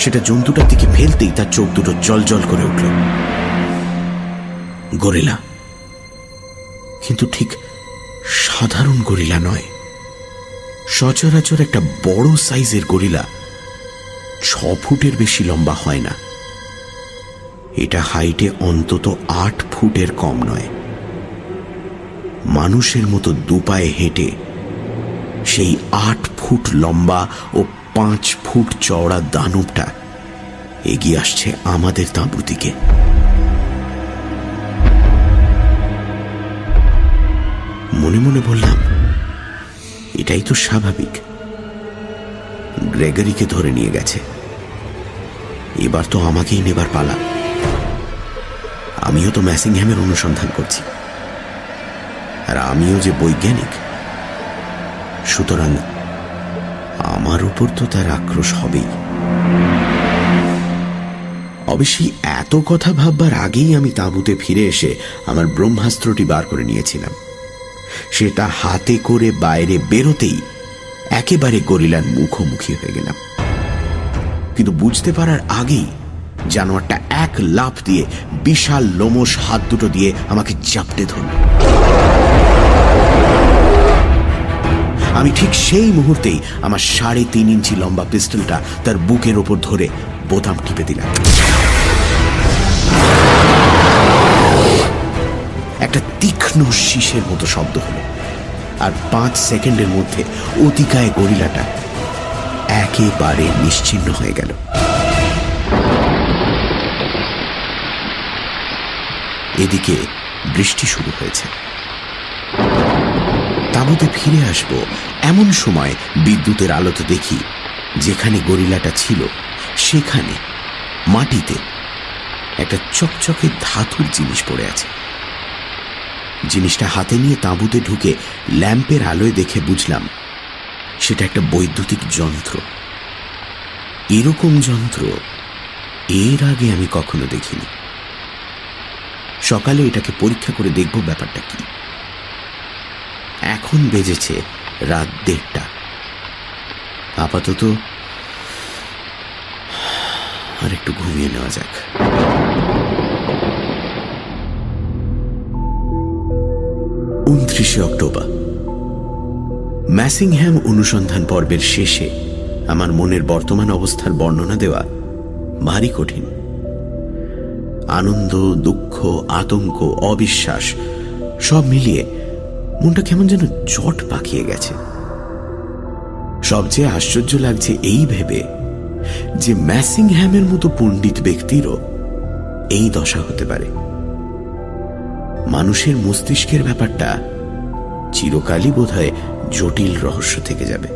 সেটা জন্তুটার দিকে ফেলতেই তার চোখ দুটো জল জল করে উঠল। গরিলা। কিন্তু ঠিক সাধারণ গরিলা নয়। সচরাচর একটা বড় সাইজের গরিলা ছ ফুটের বেশি লম্বা হয় না। এটা হাইটে অন্তত আট ফুটের কম নয়। মানুষের মতো দুপায়ে হেঁটে সেই আট ফুট লম্বা ও পাঁচ ফুট চওড়া দানবটা এগিয়ে আসছে আমাদের তাঁবুর দিকে। মনে মনে বললাম, এটাই তো স্বাভাবিক। গ্রেগরিকে ধরে নিয়ে গেছে। এবার তো আমাকেই নেবার পালা। আমিও তো ম্যাসিংহ্যামের অনুসন্ধান করছি। আর আমিও যে বৈজ্ঞানিক, সুতরাং উপর তো তার আক্রোশ হবেই। অবশ্যই এত কথা ভাববার আগেই আমি তাঁবুতে ফিরে এসে আমার ব্রহ্মাস্ত্রটি বার করে নিয়েছিলাম। সেটা হাতে করে বাইরে বেরোতেই একেবারে গরিলার মুখোমুখি হয়ে গেলাম। কিন্তু বুঝতে পারার আগেই জানোয়ারটা এক লাফ দিয়ে বিশাল লোমস হাত দুটো দিয়ে আমাকে চাপটে ধরল। আমি ঠিক সেই মুহূর্তেই আমার সাড়ে তিন ইঞ্চি লম্বা পিস্টলটা তার বুকের ওপর ধরে বোতাম টিপে দিলাম। একটা তীক্ষ্ণ শীষের মতো শব্দ হলো আর পাঁচ সেকেন্ডের মধ্যে অতিকায় গরিলাটা একেবারে নিশ্চিন্ন হয়ে গেল। এদিকে বৃষ্টি শুরু হয়েছে। তাঁবুতে ফিরে আসব, এমন সময় বিদ্যুতের আলোতে দেখি যেখানে গরিলাটা ছিল, সেখানে মাটিতে একটা চকচকে ধাতুর জিনিস পড়ে আছে। জিনিসটা হাতে নিয়ে তাঁবুতে ঢুকে ল্যাম্পের আলোয় দেখে বুঝলাম, সেটা একটা বৈদ্যুতিক যন্ত্র। এরকম যন্ত্র এর আগে আমি কখনো দেখিনি। সকালে এটাকে পরীক্ষা করে দেখব ব্যাপারটা কি। এখন বেজেছে রাত দেড়টা। আপাতত আর একটু ঘুমিয়ে নেওয়া যাক। উনত্রিশে অক্টোবর। ম্যাসিংহ্যাম অনুসন্ধান পর্বের শেষে আমার মনের বর্তমান অবস্থার বর্ণনা দেওয়া ভারী কঠিন। আনন্দ, দুঃখ, আতঙ্ক, অবিশ্বাস সব মিলিয়ে মনটা কেমন যেন জট পাকিয়ে গেছে। সবচেয়ে আশ্চর্য লাগছে এই ভেবে যে ম্যাসিংহ্যামের মতো পণ্ডিত ব্যক্তিরও এই দশা হতে পারে। মানুষের মস্তিষ্কের ব্যাপারটা চিরকালই বোধ জটিল রহস্য থেকে যাবে।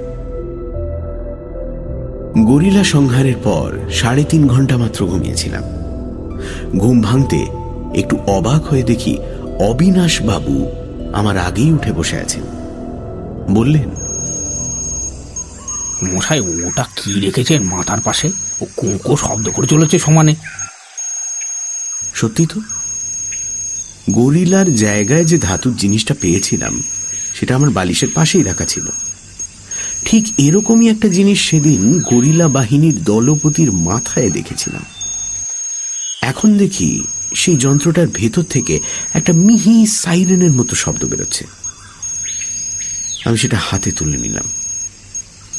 গরিলা সংহারের পর সাড়ে তিন ঘণ্টা মাত্র ঘুমিয়েছিলাম। ঘুম ভাঙতে একটু অবাক হয়ে দেখি অবিনাশ বাবু আমার আগেই উঠে বসে আছেন বললেন মশাই ওটা কি রেখেছেন মাথার পাশে? ও কোঁকো শব্দ করে চলেছে সমানে। সত্যি তো? গরিলার জায়গায় যে ধাতুর জিনিসটা পেয়েছিলাম সেটা আমার বালিশের পাশেই রাখা ছিল। ঠিক এরকমই একটা জিনিস সেদিন গরিলা বাহিনীর দলপতির মাথায় দেখেছিলাম। এখন দেখি সেই যন্ত্রটার ভেতর থেকে একটা মিহি সাইরেনের মতো শব্দ বেরোচ্ছে। আমি সেটা হাতে তুলে নিলাম।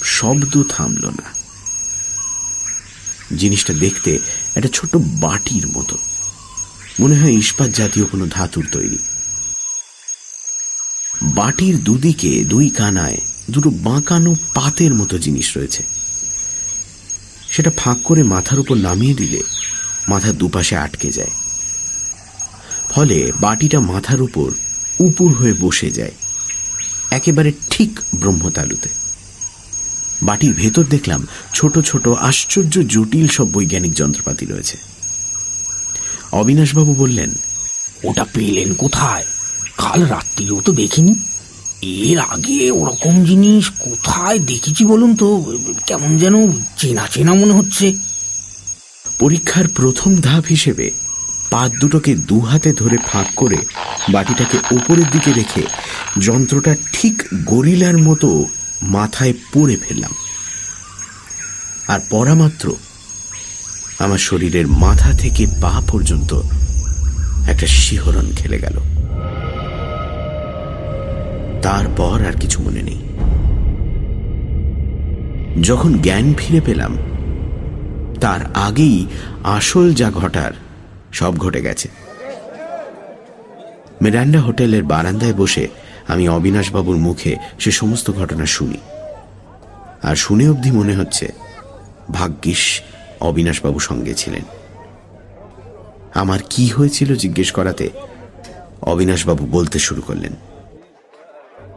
শব্দ থামল না। জিনিসটা দেখতে একটা ছোট বাটির মতো। মনে হয় ইস্পাত জাতীয় কোনো ধাতুর তৈরি। বাটির দুদিকে দুই কানায় দুটো বাঁকানো পাতের মতো জিনিস রয়েছে। সেটা ফাঁক করে মাথার উপর নামিয়ে দিলে মাথার দুপাশে আটকে যায়। ফলে বাটিটা মাথার উপর উপুর হয়ে বসে যায় একেবারে ঠিক ব্রহ্মতালুতে। বাটির ভেতর দেখলাম ছোট ছোট আশ্চর্য জটিল সব বৈজ্ঞানিক যন্ত্রপাতি রয়েছে। অবিনাশবাবু বললেন ওটা পেলেন কোথায়? কাল রাত্রিও তো দেখিনি। এর আগে ওরকম জিনিস কোথায় দেখেছি বলুন তো? কেমন যেন চেনা চেনা মনে হচ্ছে। পরীক্ষার প্রথম ধাপ হিসেবে পাত দুটোকে দু হাতে ধরে ফাঁক করে বাটিটাকে ওপরের দিকে রেখে যন্ত্রটা ঠিক গরিলার মতো মাথায় পড়ে ফেললাম। আর পরা মাত্র আমার শরীরের মাথা থেকে পা পর্যন্ত একটা শিহরণ খেলে গেল। তারপর আর কিছু মনে নেই। যখন জ্ঞান ফিরে পেলাম, তার আগেই আসল যা ঘটার সব ঘটে গেছে। মেরান্ডা হোটেলের বারান্দায় বসে আমি অবিনাশবাবুর মুখে সে সমস্ত ঘটনা শুনি। আর শুনে অবধি মনে হচ্ছে, ভাগ্যিস অবিনাশবাবু সঙ্গে ছিলেন। আমার কি হয়েছিল জিজ্ঞেস করাতে অবিনাশবাবু বলতে শুরু করলেন।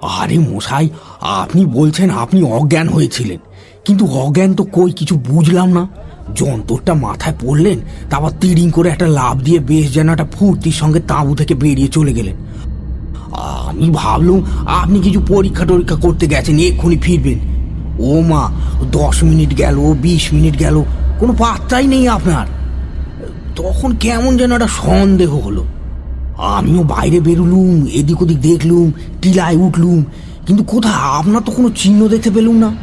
আরে মশাই, আপনি বলছেন আপনি অজ্ঞান হয়েছিলেন। কিন্তু অজ্ঞান তো কই, কিছু বুঝলাম না। যন্ত্রটা মাথায় পড়লেন, তারপর তিরিং করে একটা লাভ দিয়ে বেশ যেন একটা ফুর্তির সঙ্গে তাঁবু থেকে বেরিয়ে চলে গেলেন। আমি ভাবলুম, আপনি কিছু পরীক্ষা টরীক্ষা করতে গেছেন, এক্ষুনি ফিরবেন। ও মা, দশ মিনিট গেল বিশ মিনিট গেল, কোনো পাত্তাই নেই আপনার। তখন কেমন যেন একটা সন্দেহ হলো। আমিও বাইরে বেরুলুম, এদিক ওদিক দেখলুম, টিলায় উঠলুম, কিন্তু কোথায়, আপনার তো কোনো চিহ্ন দেখতে পেলুম না।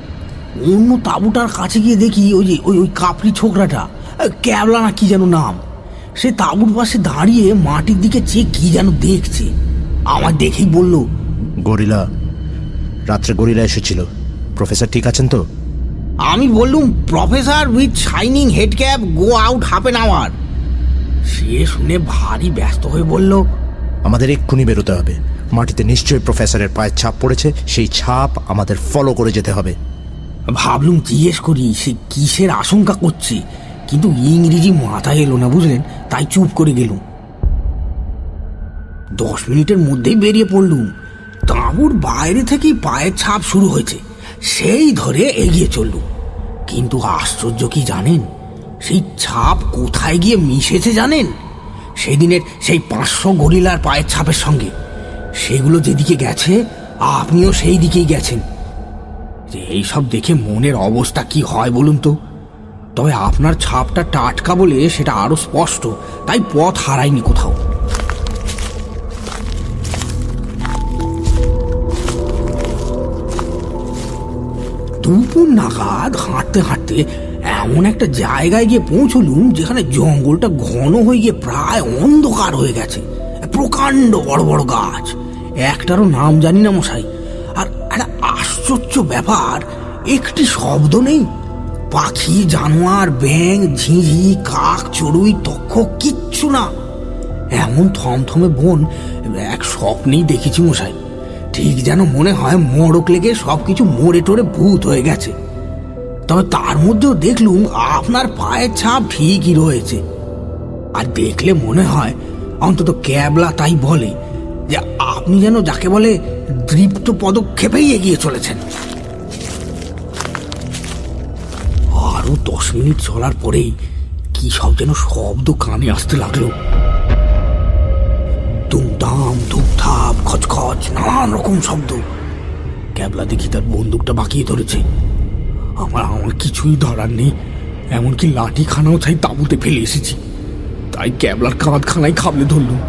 অন্য তাঁবুটার কাছে গিয়ে দেখি ওই যে ওই ওই কাপড়ি ছোকরাটা। ক্যাবলা না কি যেন নাম। সে তাঁবুর পাশে দাঁড়িয়ে মাটির দিকে চেয়ে কি যেন দেখছে। আমার দেখেই বলল গরিলা রাত্রে গরিলা এসেছিল। প্রফেসর ঠিক আছেন তো? আমি বললুম professor with shining head cap go out half an hour. সে শুনে ভারী ব্যস্ত হয়ে বলল আমাদের এক্ষুনি বেরোতে হবে। মাটিতে নিশ্চয়ই প্রফেসরের পায়ের ছাপ পড়েছে সেই ছাপ আমাদের ফলো করে যেতে হবে। ভাবলুম জিজ্ঞেস করি, সে কিসের আশঙ্কা করছে? কিন্তু ইংরেজি মাথায় এলো না, বুঝলেন? তাই চুপ করে গেলুম। দশ মিনিটের মধ্যেই বেরিয়ে পড়লুম। তাঁবুর বাইরে থেকেই পায়ের ছাপ শুরু হয়েছে। সেই ধরে এগিয়ে চললুম। কিন্তু আশ্চর্য কি জানেন? সেই ছাপ কোথায় গিয়ে মিশেছে জানেন? সেদিনের সেই পাঁচশো গরিলার পায়ের ছাপের সঙ্গে। সেগুলো যেদিকে গেছে, আপনিও সেই দিকেই গেছেন। যে এইসব দেখে মনের অবস্থা কি হয় বলুন তো? তবে আপনার ছাপটা টাটকা বলে সেটা আরও স্পষ্ট, তাই পথ হারায়নি কোথাও। দুপুর নাগাদ হাঁটতে হাঁটতে এমন একটা জায়গায় গিয়ে পৌঁছলুম যেখানে জঙ্গলটা ঘন হয়ে গিয়ে প্রায় অন্ধকার হয়ে গেছে। প্রকাণ্ড বড় বড় গাছ। একটারও নাম জানি না মশাই। আশ্চর্য ব্যাপার, একটি শব্দ নেই। পাখি, জানোয়ার ব্যাং ঝিঝি, কাক, চড়ুই, তক্ষ, কিচ্ছু না। এমন থমথমে বন, এক স্বপ্নেই দেখেছি মশাই। ঠিক যেন মনে হয় মোড়ক লেগে সবকিছু মোড়ে টোড়ে ভূত হয়ে গেছে। তবে তার মধ্যেও দেখলুম আপনার পায়ের ছাপ ঠিকই রয়েছে। আর দেখলে মনে হয় অন্তত ক্যাবলা তাই বলে যে আপনি যেন যাকে বলে দৃপ্ত পদক্ষেপেই এগিয়ে চলেছেন। আরও দশ মিনিট চলার পরেই কি সব যেন শব্দ কানে আসতে লাগল। দুমদাম, ধূপধাপ, খচখচ, নানান রকম শব্দ। ক্যাবলা দেখি তার বন্দুকটা বাঁকিয়ে ধরেছে। আমার আমার কিছুই ধরার নেই, এমনকি লাঠি খানাও চাই তাঁবুতে ফেলে এসেছি। তাই ক্যাবলার কাঁধখানাই খাবলে ধরলুম।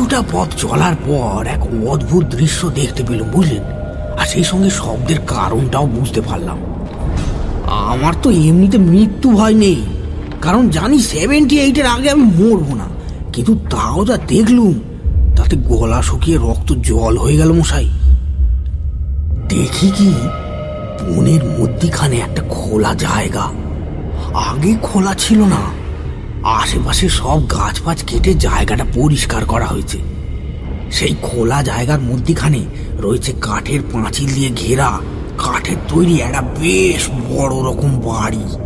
কিছুটা পথ চলার পর এক অদ্ভুত দৃশ্য দেখতে পেলাম, বুঝলেন? আর সেই সঙ্গে শব্দের কারণটাও বুঝতে পারলাম। আমার তো এমনিতে মৃত্যু ভয় নেই। কারণ জানি সেভেন্টি এইটের আগে আমি মরবো না। কিন্তু তাও যা দেখলুম, তাতে গলা শুকিয়ে রক্ত জল হয়ে গেল মশাই। দেখি কি? বনের মধ্যিখানে একটা খোলা জায়গা। আগে খোলা ছিল না। আশেপাশে সব গাছ ফাছ কেটে জায়গাটা পরিষ্কার করা হয়েছে। সেই খোলা জায়গার মধ্যিখানে রয়েছে কাঠের পাঁচিল দিয়ে ঘেরা। কাঠের তৈরি একটা বেশ বড় রকম বাড়ি।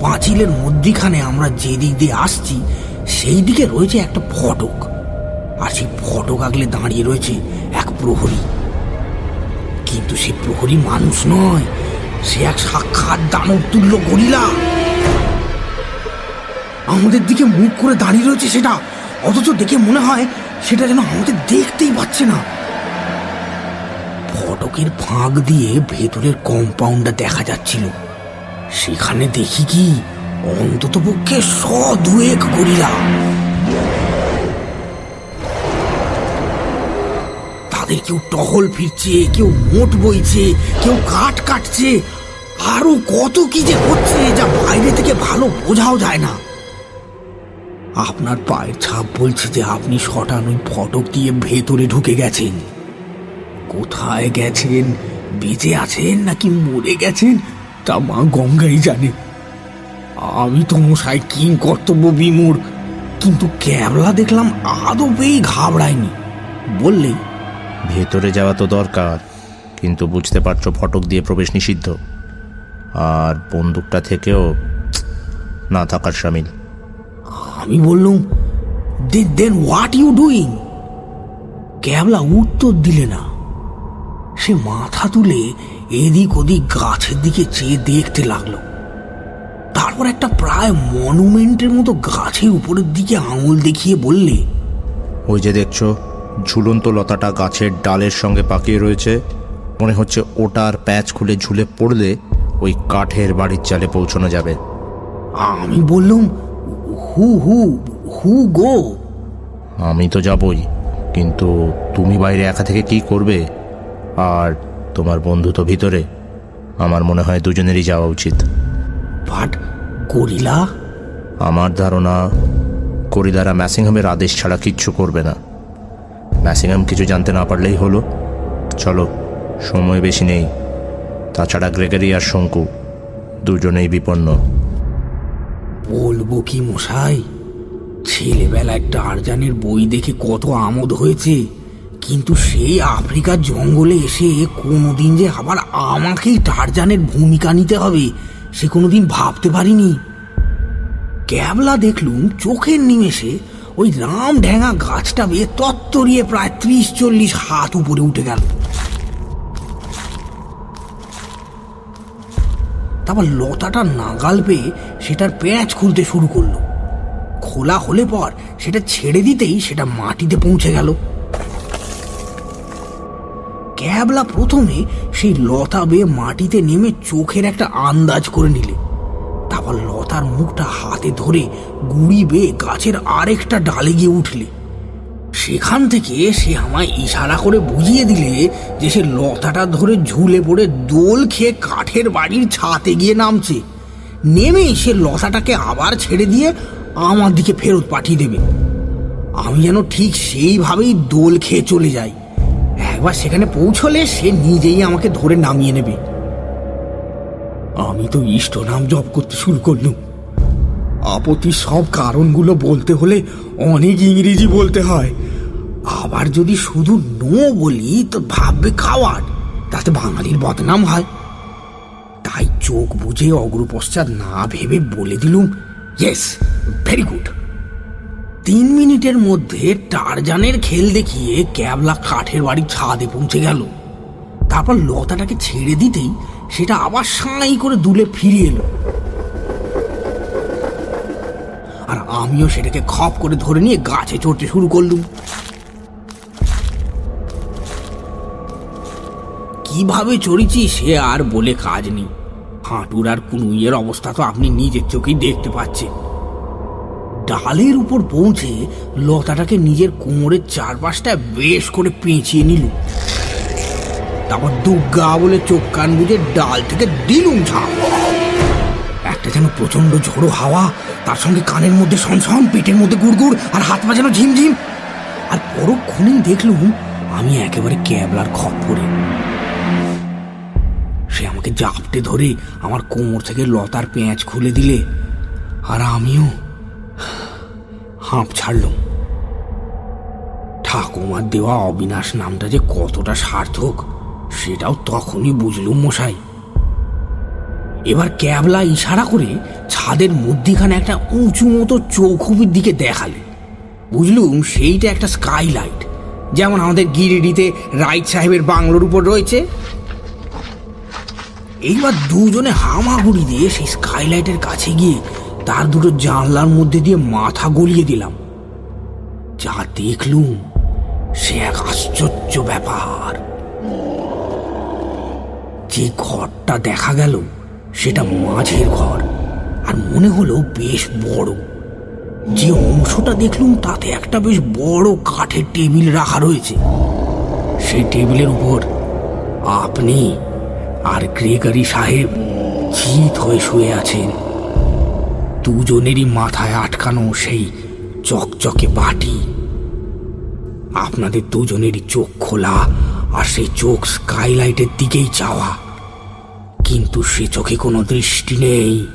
পাঁচিলের মধ্যিখানে আমরা যেদিক দিয়ে আসছি, সেই দিকে রয়েছে একটা ফটক। আর সেই ফটক আগলে দাঁড়িয়ে রয়েছে এক প্রহরী। কিন্তু সে প্রহরী মানুষ নয়, সে এক সাক্ষাৎ দানব তুল্য গরিলা। আমাদের দিকে মুখ করে দাঁড়িয়ে রয়েছে সেটা। অথচ দেখে মনে হয় সেটা যেন আমাদের দেখতেই পাচ্ছে না। ফটকের ফাঁক দিয়ে ভেতরের কম্পাউন্ডটা দেখা যাচ্ছিল। সেখানে দেখি কি অন্তত পক্ষে স দুয়েক গরিলা। তাদের কেউ টহল ফিরছে, কেউ মোট বইছে, কেউ কাঠ কাটছে। আরও কত কি যে করছে যা বাইরে থেকে ভালো বোঝাও যায় না। আপনার পায়ের ছাপ বলছে যে আপনি শটান ওই ফটক দিয়ে ভেতরে ঢুকে গেছেন। কোথায় গেছেন? বেঁচে আছেন নাকি মরে গেছেন? তা মা গঙ্গাই জানে। আমি তো মশাই কিং কর্তব্য বিমূর কিন্তু ক্যাবলা দেখলাম আদবেই ঘাবড়ায়নি। বললে, ভেতরে যাওয়া তো দরকার, কিন্তু বুঝতে পারছ ফটক দিয়ে প্রবেশ নিষিদ্ধ। আর বন্দুকটা থেকেও না থাকার সামিল। আমি বললুম then what you doing Kyabla উত্তর দিলে না। সে মাথা তুলে এদিক ওদিক গাছের দিকে চেয়ে দেখতে লাগল। তারপর একটা প্রায় মনুমেন্টের মতো গাছের উপরের দিকে আঙুল দেখিয়ে বললে ওই যে দেখছ ঝুলন্ত লতাটা গাছের ডালের সঙ্গে পাকিয়ে রয়েছে। মনে হচ্ছে ওটার প্যাচ খুলে ঝুলে পড়লে ওই কাঠের বাড়ির চালে পৌঁছানো যাবে। আমি বললুম হু হু হু গো। আমি তো যাবই কিন্তু তুমি বাইরে একা থেকে কি করবে? আর তোমার বন্ধু তো ভিতরে আমার মনে হয় দুজনেরই যাওয়া উচিত। But gorilla? আমার ধারণা করিদারা ম্যাসিংহামের আদেশ ছাড়া কিচ্ছু করবে না। ম্যাসিংহাম কিছু জানতে না পারলেই হলো। চলো সময় বেশি নেই। তাছাড়া গ্রেগারি আর শঙ্কু দুজনেই বিপন্ন। বলব কি মশাই? ছেলেবেলায় টারজানের বই দেখে কত আমোদ হয়েছে। কিন্তু সেই আফ্রিকার জঙ্গলে এসে কোনোদিন যে আবার আমাকেই টারজানের ভূমিকা নিতে হবে, সে কোনোদিন ভাবতে পারিনি। ক্যাবলা দেখলুম চোখের নিমেষে ওই রাম ঢ্যাঙা গাছটা বেয়ে তত্তরিয়ে প্রায় ত্রিশ চল্লিশ হাত উপরে উঠে গেল। তারপর লতাটা নাগাল পেয়ে সেটার প্যাঁচ খুলতে শুরু করল। খোলা হলে পর সেটা ছেড়ে দিতেই সেটা মাটিতে পৌঁছে গেল। ক্যাবলা প্রথমে সেই লতা বেয়ে মাটিতে নেমে চোখের একটা আন্দাজ করে নিলে। তারপর লতার মুখটা হাতে ধরে গুড়ি বেয়ে গাছের আরেকটা ডালে গিয়ে উঠলে। সেখান থেকে সে আমায় ইশারা করে বুঝিয়ে দিলে যে সে লতাটা ধরে ঝুলে পড়ে দোল খেয়ে কাঠের বাড়ির ছাতে গিয়ে নামছে। নেমেই সে লতাটাকে আবার ছেড়ে দিয়ে আমার দিকে ফেরত পাঠিয়ে দেবে। আমি যেন ঠিক সেইভাবেই দোল খেয়ে চলে যাই। একবার সেখানে পৌঁছলে সে নিজেই আমাকে ধরে নামিয়ে নেবে। আমি তো ইষ্ট নাম জপ করতে শুরু করলুম। আপত্তি সব কারণগুলো বলতে হলে অনেক ইংরেজি বলতে হয়। আবার যদি শুধু নো বলি, তো ভাববে খাওয়ার। তাতে বাঙালির বদনাম হয়। তাই চোখ বুঝে অগ্রপশ্চাৎ না ভেবে বলে দিলুম ইয়েস ভেরি গুড তিন মিনিটের মধ্যে টারজানের খেল দেখিয়ে ক্যাবলা কাঠের বাড়ির ছাদে পৌঁছে গেল। তারপর লতাটাকে ছেড়ে দিতেই সেটা আবার সাঁই করে দুলে ফিরে এলো। আর আমিও সেটাকে খপ করে ধরে নিয়ে গাছে চড়তে শুরু করলুম। কীভাবে চড়েছি সে আর বলে কাজ নেই। হাঁটুর আর কুনুইয়ের অবস্থা তো আপনি নিজের চোখেই দেখতে পাচ্ছেন। ডালের উপর পৌঁছে লতাটাকে নিজের কোমরের চারপাশটা বেশ করে পেঁচিয়ে নিল। তারপর দুগ্গা বলে চোখ কান বুঝে ডাল থেকে দিলুম ঝাঁপ একটা যেন প্রচণ্ড ঝোড়ো হাওয়া, তার সঙ্গে কানের মধ্যে সনসন, পেটের মধ্যে গুড়গুড় আর হাত পা যেন ঝিমঝিম। আর পরক্ষণেই দেখলুম আমি একেবারে ক্যাবলার খপ খপ্পরে। সে আমাকে জাপটে ধরে আমার কোমর থেকে লতার পেঁয়াজ খুলে দিলে আর আমিও হাঁপ ছাড়লুম। ঠাকুমার দেওয়া অবিনাশ নামটা যে কতটা সার্থক, সেটাও তখনই বুঝলুম মশাই। এবার ক্যাবলা ইশারা করে ছাদের মধ্যিখানে একটা উঁচু মতো চৌখুবির দিকে দেখালে। বুঝলুম সেইটা একটা স্কাইলাইট যেমন আমাদের গিরিডিতে রাইট সাহেবের বাংলোর উপর রয়েছে। এইবার দুজনে হামাগুড়ি দিয়ে সেই স্কাইলাইটের কাছে গিয়ে তার দুটো জানলার মধ্যে দিয়ে মাথা গলিয়ে দিলাম। যা দেখলুম, সে এক আশ্চর্য ব্যাপার। যে ঘরটা দেখা গেল, সেটা মাঝের ঘর, আর মনে হলো বেশ বড়। যে অংশটা দেখলুম, তাতে একটা বেশ বড় কাঠের টেবিল রাখা রয়েছে। সেই টেবিলের উপর আপনি আর গ্রেগারি সাহেব চিত হয়ে শুয়ে আছেন। দুজনেরই মাথায় আটকানো সেই চকচকে বাটি। আপনাদের দুজনেরই চোখ খোলা আর সেই চোখ স্কাইলাইটের দিকেই চাওয়া। কিন্তু সে চোখে কোনো দৃষ্টি নেই,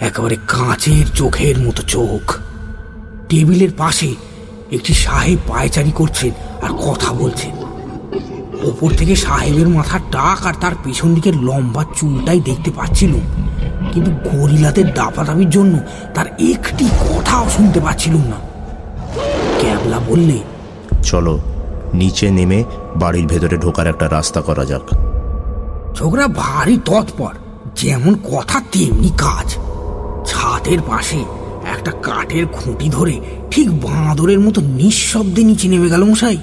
একেবারে কাঁচের চোখের মতো চোখ। টেবিলের পাশে একটি সাহেব পায়চারি করছেন আর কথা বলছেন। ওপর থেকে সাহেবের মাথার টাক আর তার পেছন দিকের লম্বা চুলটাই দেখতে পাচ্ছিলুম কিন্তু গরিলাদের দাপাদাপির জন্য তার একটি কথাও শুনতে পাচ্ছিলুম না। ক্যাবলা বললে চলো নিচে নেমে বাড়ির ভেতরে ঢোকার একটা রাস্তা করা যাক। ছোকরা ভারী তৎপর যেমন কথা তেমনি কাজ। ছাদের পাশে একটা কাঠের খুঁটি ধরে ঠিক বাঁদরের মতো নিঃশব্দে নিচে নেমে গেল মশাই।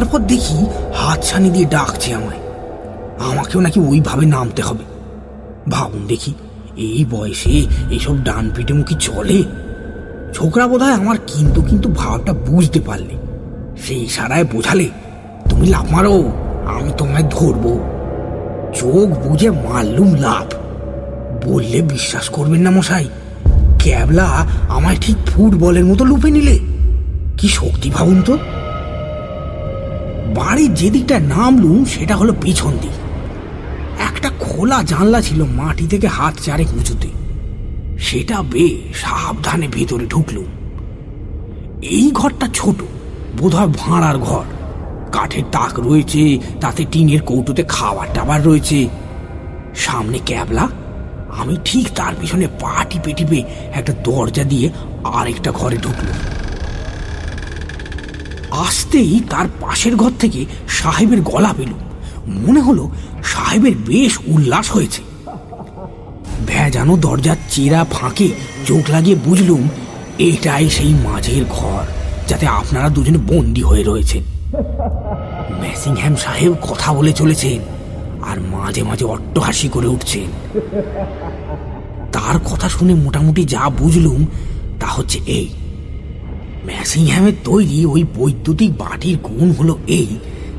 তারপর দেখি হাত ছানি দিয়ে ডাকছে আমায়। আমাকেও নাকি ওইভাবে নামতে হবে। ভাবুন দেখি, এই বয়সে এইসব ডান পিঠে মুখি চলে? ছোকরা বোধ আমার কিন্তু কিন্তু ভাবটা বুঝতে পারলে। সেই ইশারায় বোঝালে, তুমি লাভ মারো, আমি তোমায় ধরবো। চোখ বুঝে মারলুম লাভ বললে বিশ্বাস করবেন না মশাই, ক্যাবলা আমায় ঠিক ফুটবলের মতো লুপে নিলে। কি শক্তি ভাবুন তো? বাড়ির যেদিকটা নামলুম, সেটা হলো পিছন দিক। একটা খোলা জানলা ছিল মাটি থেকে হাত চারেক উঁচুতে। সেটা বেশ সাবধানে ভেতরে ঢুকলুম। এই ঘরটা ছোট, বোধহয় ভাঁড়ার ঘর। কাঠের তাক রয়েছে, তাতে টিনের কৌটোতে খাবার টাবার রয়েছে। সামনে ক্যাবলা, আমি ঠিক তার পিছনে পা টিপে টিপে একটা দরজা দিয়ে আরেকটা ঘরে ঢুকলো আসতেই তার পাশের ঘর থেকে সাহেবের গলা পেল। মনে হলো সাহেবের বেশ উল্লাস হয়েছে। ভেজানো দরজার চেরা ফাঁকে চোখ লাগিয়ে বুঝলুম, এটাই সেই মাঝের ঘর, যাতে আপনারা দুজনে বন্দি হয়ে রয়েছেন। ম্যাসিংহ্যাম সাহেব কথা বলে চলেছেন আর মাঝে মাঝে অট্টহাসি করে উঠছেন। তার কথা শুনে মোটামুটি যা বুঝলুম তা হচ্ছে এই। ম্যাসিংহ্যামের তৈরি ওই বৈদ্যুতিক বাটির গুণ হলো এই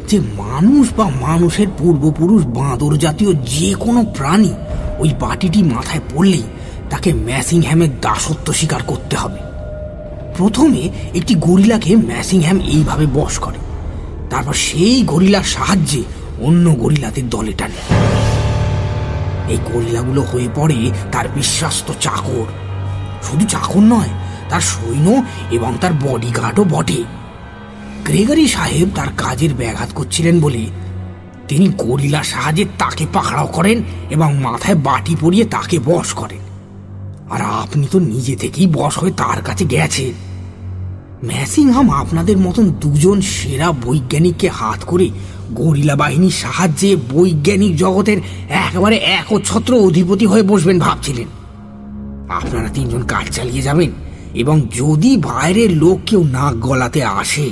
যে মানুষ বা মানুষের পূর্বপুরুষ বাঁদর জাতীয় যে কোনো প্রাণী ওই বাটিটি মাথায় পড়লেই তাকে ম্যাসিংহ্যামের দাসত্ব স্বীকার করতে হবে। প্রথমে একটি গরিলাকে ম্যাসিংহ্যাম এইভাবে বশ করে। তারপর সেই গরিলার সাহায্যে অন্য গরিলাদের দলে টানে। এই গরিলাগুলো হয়ে পড়ে তার বিশ্বাস্ত চাকর। শুধু চাকর নয় তার সৈন্য এবং তার বডিগার্ডও বটে। গ্রেগারি সাহেব তার কাজের ব্যাঘাত করছিলেন বলে তিনি গরিলা সাহায্যে তাকে পাকড়াও করেন এবং মাথায় বাটি পরিয়ে তাকে বশ করেন। আর আপনি তো নিজে থেকেই বশ হয়ে তার কাছে গেছেন। ম্যাসিংহাম আপনাদের মতন দুজন সেরা বৈজ্ঞানিককে হাত করে গরিলা বাহিনীর সাহায্যে বৈজ্ঞানিক জগতের একেবারে একচ্ছত্র অধিপতি হয়ে বসবেন ভাবছিলেন। আপনারা তিনজন কাজ চালিয়ে যাবেন। এবং যদি বাইরের লোক কেউ নাক গলাতে আসে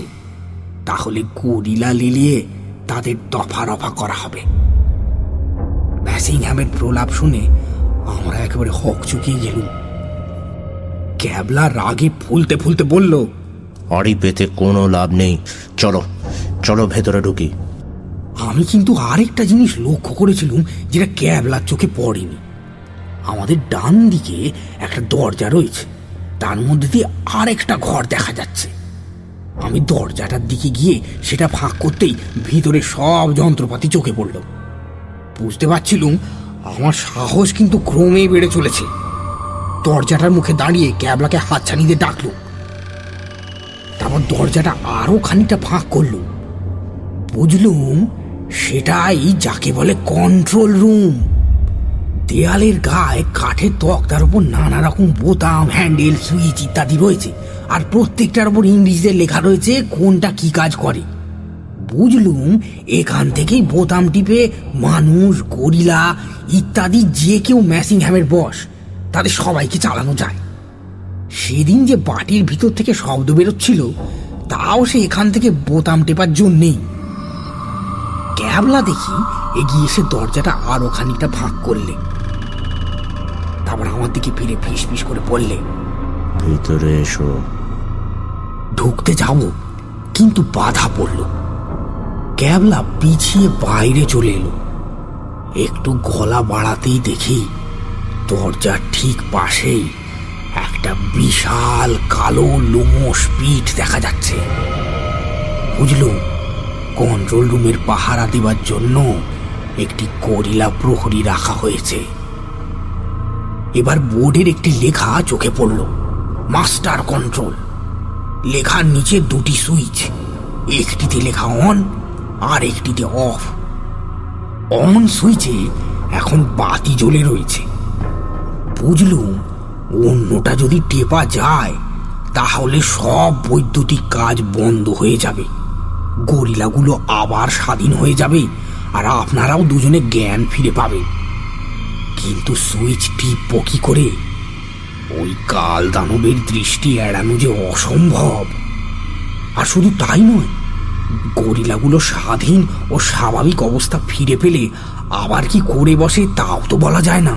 তাহলে গরিলা লিলিয়ে তাদের দফা রফা করা হবে। ম্যাসিংহ্যামের প্রলাপ শুনে আমরা একেবারে হক চুকিয়ে গেলুম। ক্যাবলা রাগে ফুলতে ফুলতে বলল আড়ি পেতে কোনো লাভ নেই। চলো চলো ভেতরে ঢুকি। আমি কিন্তু আরেকটা জিনিস লক্ষ্য করেছিলুম যেটা ক্যাবলার চোখে পড়েনি। আমাদের ডান দিকে একটা দরজা রয়েছে। তার মধ্যে দিয়ে আরেকটা ঘর দেখা যাচ্ছে। আমি দরজাটার দিকে গিয়ে সেটা ফাঁক করতেই ভিতরে সব যন্ত্রপাতি চোখে পড়ল। বুঝতে পারছিলুম, আমার সাহস কিন্তু ক্রমেই বেড়ে চলেছে। দরজাটার মুখে দাঁড়িয়ে ক্যাবলাকে হাতছানি দিয়ে ডাকলো। তারপর দরজাটা আরও খানিকটা ফাঁক করল। বুঝলুম, সেটাই যাকে বলে কন্ট্রোল রুম দেয়ালের গায়ে কাঠের তক্তার উপর নানা রকম বোতাম, হ্যান্ডেল, সুইচ ইত্যাদি রয়েছে। আর প্রত্যেকটার উপর ইংরেজিতে লেখা রয়েছে কোনটা কি কাজ করে। বুঝলুম, এখান থেকেই বোতাম টিপে মানুষ, গরিলা ইত্যাদি যে কেউ ম্যাসিংহ্যামের বস, তাদের সবাইকে চালানো যায়। সেদিন যে বাটির ভিতর থেকে শব্দ বেরোচ্ছিল, তাও সে এখান থেকে বোতাম টেপার জন্যেই। ক্যাবলা দেখি এগিয়ে এসে দরজাটা আরও খানিকটা ফাঁক করলে। তারপর আমার দিকে ফিরে ফিস ফিস করে বললে ভিতরে এসো। ঢুকতে যাব কিন্তু বাধা পড়ল। ক্যাবলা পিছিয়ে বাইরে চলে এলো। একটু গলা বাড়াতেই দেখি দরজার ঠিক পাশেই একটা বিশাল কালো লোমস পিঠ দেখা যাচ্ছে। বুঝলুম কন্ট্রোল রুমের পাহারা দেবার জন্য একটি গরিলা প্রহরী রাখা হয়েছে। এবার বোর্ডের একটি লেখা চোখে পড়ল, মাস্টার কন্ট্রোল। লেখার নিচে দুটি সুইচ, একটিতে লেখা অন আর একটিতে অফ। অন সুইচে এখন বাতি জ্বলে রয়েছে। বুঝলুম, অন্যটা যদি টেপা যায়, তাহলে সব বৈদ্যুতিক কাজ বন্ধ হয়ে যাবে। গরিলাগুলো আবার স্বাধীন হয়ে যাবে, আর আপনারাও দুজনে জ্ঞান ফিরে পাবেন। কিন্তু সুইচ টিপব কি করে? ওই কাল দানবের দৃষ্টি এড়ানো যে অসম্ভব। আর শুধু তাই নয়, গরিলাগুলো স্বাধীন ও স্বাভাবিক অবস্থা ফিরে পেলে আবার কি করে বসে তাও তো বলা যায় না।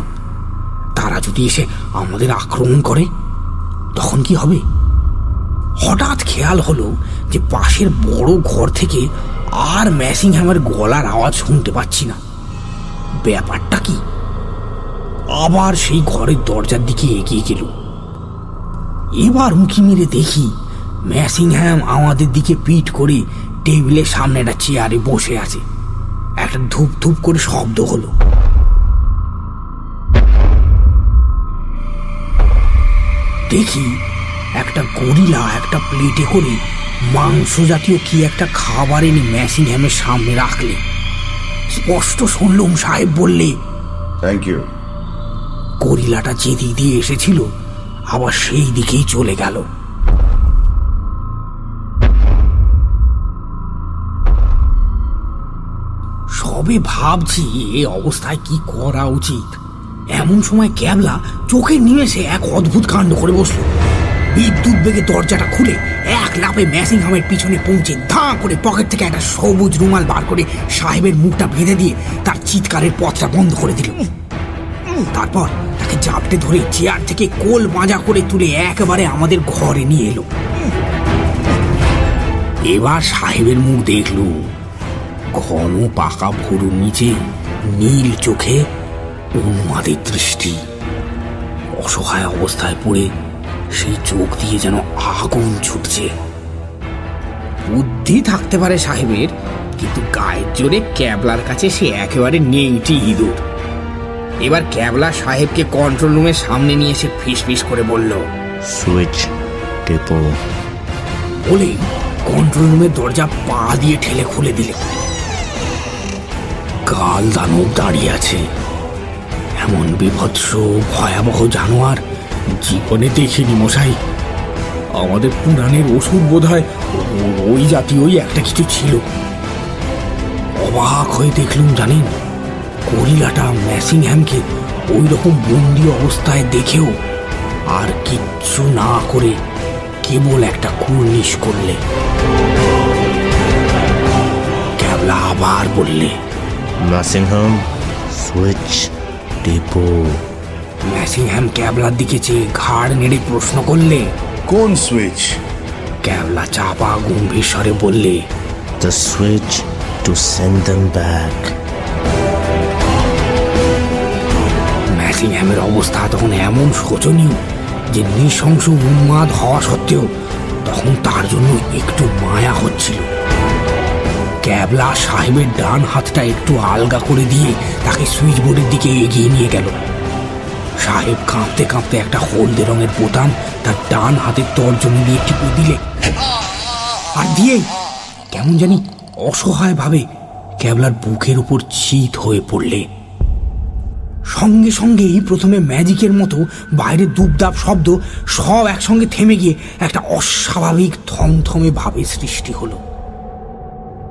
তারা যদি এসে আমাদের আক্রমণ করে, তখন কি হবে? হঠাৎ খেয়াল হলো যে পাশের বড় ঘর থেকে আর ম্যাসিংহ্যামের গলার আওয়াজ শুনতে পাচ্ছি না। ব্যাপারটা কি? আবার সেই ঘরের দরজার দিকে এগিয়ে গেল। এবার উঁকি মেরে দেখি ম্যাসিংহ্যাম আমাদের দিকে পিট করে টেবিলের সামনে একটা চেয়ারে বসে আছে। একটা ধূপ ধূপ করে শব্দ হলো। দেখি একটা গরিলা একটা প্লেটে করে মাংস জাতীয় কি একটা খাবার এনে ম্যাসিংহ্যামের সামনে রাখলে। স্পষ্ট শুনলুম সাহেব বললে থ্যাংক ইউ গরিলাটা যে দিক দিয়ে এসেছিল, আবার সেই দিকেই চলে গেল। সবে ভাবছি এ অবস্থায় কি করা উচিত। এমন সময় ক্যাবলা চোখের নিমেষে এক অদ্ভুত কাণ্ড করে বসল। বিদ্যুৎ বেগে দরজাটা খুলে এক লাফে ম্যাসিংহামের পিছনে পৌঁছে ধাঁ করে পকেট থেকে একটা সবুজ রুমাল বার করে সাহেবের মুখটা বেঁধে দিয়ে তার চিৎকারের পথটা বন্ধ করে দিল। তারপর তাকে জাপটে ধরে চেয়ার থেকে কোল মাজা করে তুলে একেবারে আমাদের ঘরে নিয়ে এলো। এবার সাহেবের মুখ দেখলু। ঘন পাকা ভুরুর নিচে নীল চোখে উন্মাদের দৃষ্টি। অসহায় অবস্থায় পড়ে সেই চোখ দিয়ে যেন আগুন ছুটছে। বুদ্ধি থাকতে পারে সাহেবের, কিন্তু গায়ের জোরে ক্যাবলার কাছে সে একেবারে নেংটি ইঁদুর। এবার ক্যাবলা সাহেবকে কন্ট্রোল রুমের সামনে নিয়ে এসে ফিস ফিস করে বলল সুইচ টেপো বলে কন্ট্রোল রুমের দরজা পা দিয়ে ঠেলে খুলে দিলে। কাল দানব দাঁড়িয়ে আছে। এমন বিভৎস ভয়াবহ জানোয়ার জীবনে দেখিনি মশাই। আমাদের পুরাণের ওষুধ বোধ হয় ওই জাতীয়ই একটা কিছু ছিল। অবাক হয়ে দেখলুম জানেন গরিলাটা ম্যাসিংহ্যামকে ওই রকম বন্দি অবস্থায় দেখেও আর কিচ্ছু না করে কেবল একটা কুর্নিশ করলে। ক্যাবলা আবার বললে নার্সিংহোম সুইচ টেপো ম্যাসিংহ্যাম ক্যাবলার দিকে চেয়ে ঘাড় নেড়ে প্রশ্ন করলে কোন সুইচ? ক্যাবলা চাপা গম্ভীর স্বরে বললে the switch to send them back ম্যাসিংহ্যামের অবস্থা তখন এমন শোচনীয় যে নৃশংস উন্মাদ হওয়া সত্ত্বেও তখন তার জন্য একটু মায়া হচ্ছিল। ক্যাবলা সাহেবের ডান হাতটা একটু আলগা করে দিয়ে তাকে সুইচ বোর্ডের দিকে এগিয়ে নিয়ে গেল। সাহেব কাঁপতে কাঁপতে একটা হলদে রঙের বোতাম তার ডান হাতের তর্জনী দিয়ে টিপে দিলে। আর দিয়ে কেমন জানি অসহায় ভাবে ক্যাবলার বুকের উপর চিত হয়ে পড়লে। সঙ্গে সঙ্গেই প্রথমে ম্যাজিকের মতো বাইরে দুবদাব শব্দ সব একসঙ্গে থেমে গিয়ে একটা অস্বাভাবিক থমথমে ভাবে সৃষ্টি হলো।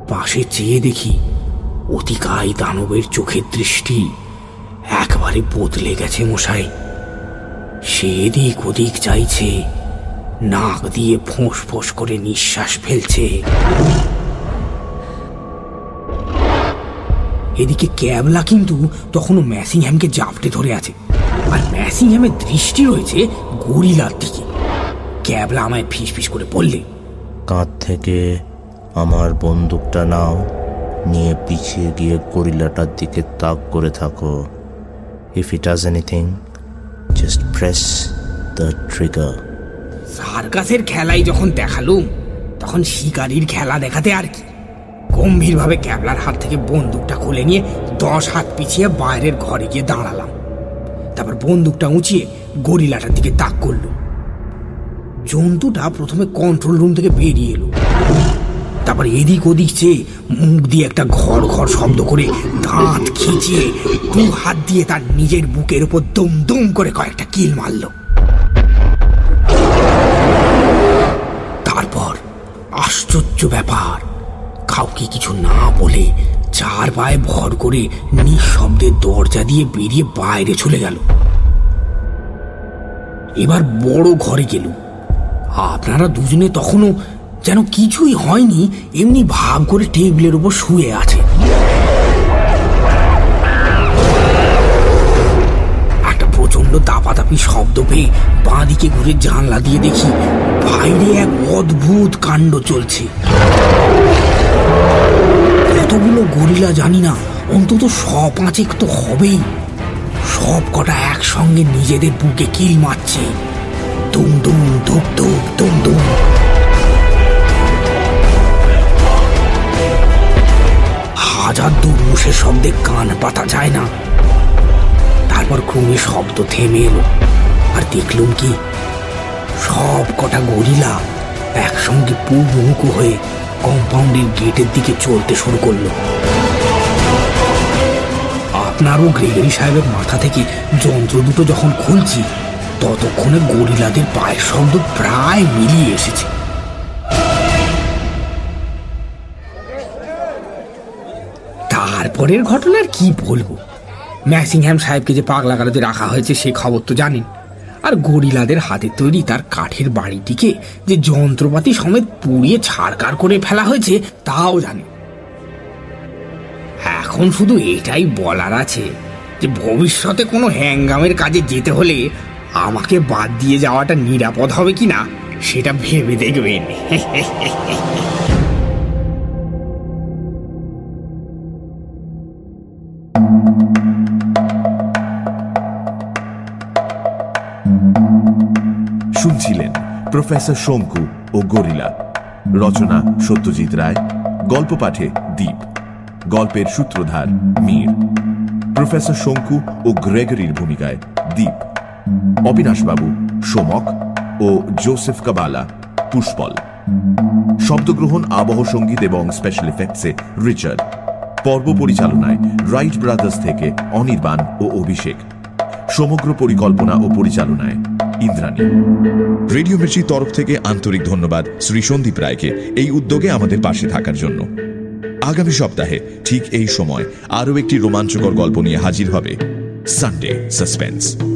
পাশে চেয়ে দেখি অতিকায় দানবের চোখের দৃষ্টি একবারে বদলে গেছে মশাই। সে এদিক ওদিক চাইছে, নাক দিয়ে ফোঁস ফোঁস করে নিঃশ্বাস ফেলছে। এদিকে ক্যাবলা কিন্তু তখনও ম্যাসিংহ্যামকে জাপটে ধরে আছে। আর ম্যাসিংহ্যামের দৃষ্টি রয়েছে গরিলার দিকে। ক্যাবলা আমায় ফিস ফিস করে বললে কাঁধ থেকে আমার বন্দুকটা নাও নিয়ে পিছিয়ে গিয়ে গরিলাটার দিকে তাক করে থাকো। If it does anything just press the trigger সার্কাসের খেলাই যখন দেখালুম তখন শিকারির খেলা দেখাতে আর কি? গম্ভীরভাবে ক্যাবলার হাত থেকে বন্দুকটা খুলে নিয়ে দশ হাত পিছিয়ে বাইরের ঘরে গিয়ে দাঁড়ালাম। তারপর বন্দুকটা উঁচিয়ে গরিলাটার দিকে তাক করল। জন্তুটা প্রথমে কন্ট্রোল রুম থেকে বেরিয়ে এলো। তারপর এদিক ওদিক চেয়ে মুখ দিয়ে একটা ঘর ঘর শব্দ করে দাঁত খিচিয়ে দু হাত দিয়ে তার নিজের বুকের উপর দম দম করে কয়েকটা কিল মারল। তারপর আশ্চর্য ব্যাপার কাউকে কিছু না বলে চার পায়ে ভর করে নিঃশব্দে দরজা দিয়ে বেরিয়ে বাইরে চলে গেল। এবার বড় ঘরে গেল। আপনারা দুজনে তখনও যেন কিছুই হয়নি, এমনি ভাব করে টেবিলের উপর শুয়ে আছে। একটা প্রচণ্ড দাপাদাপি শব্দ পেয়ে বাঁ দিকে ঘুরে জানলা দিয়ে দেখি, বাইরে এক অদ্ভুত কাণ্ড চলছে। কতগুলো গরিলা জানি না, অন্তত শ পাঁচেক তো হবেই। সব কটা একসঙ্গে নিজেদের বুকে কিল মারছে। দুম দুম ধুক ধুক দুম দুম। হাজার দুর্মুষের শব্দে কান পাতা যায় না। তারপর ক্রমে শব্দ থেমে এলো। আর দেখলুম কি, সব কটা গরিলা একসঙ্গে পূর্বমুখ হয়ে কম্পাউন্ডের গেটের দিকে চলতে শুরু করল। আপনারও গ্রেগরি সাহেবের মাথা থেকে যন্ত্র দুটো যখন খুলছি, ততক্ষণে গরিলাদের পায়ের শব্দ প্রায় মিলিয়ে এসেছে। তারপরের ঘটনার কি বলব? ম্যাসিংহ্যাম সাহেবকে যে পাগলা গাড়াতে রাখা হয়েছে সে খবর তো জানেন। আর গরিলাদের হাতে তৈরি তার কাঠের বাড়িটিকে যে যন্ত্রপাতি সমেত পুড়িয়ে ছাড়কার করে ফেলা হয়েছে, তাও জানে। এখন শুধু এটাই বলার আছে যে ভবিষ্যতে কোনো হ্যাঙ্গামের কাজে যেতে হলে আমাকে বাদ দিয়ে যাওয়াটা নিরাপদ হবে কিনা, সেটা ভেবে দেখবেন। [LAUGHS] প্রফেসর শঙ্কু ও গরিলা। রচনা সত্যজিৎ রায়। গল্প পাঠে দ্বীপ গল্পের সূত্রধার মীর। প্রফেসর শঙ্কু ও গ্রেগরির ভূমিকায় দ্বীপ অবিনাশবাবু সোমক ও জোসেফ কাবালা পুষ্পল। শব্দগ্রহণ, আবহ সংগীত এবং স্পেশাল এফেক্টসে রিচার্ড। পর্ব পরিচালনায় রাইট ব্রাদার্স থেকে অনির্বাণ ও অভিষেক। সমগ্র পরিকল্পনা ও পরিচালনায় ইন্দ্রাণী। রেডিও মির্চির তরফ থেকে আন্তরিক ধন্যবাদ শ্রী সন্দীপ রায়কে এই উদ্যোগে আমাদের পাশে থাকার জন্য। আগামী সপ্তাহে ঠিক এই সময় আরও একটি রোমাঞ্চকর গল্প নিয়ে হাজির হবে সানডে সাসপেন্স।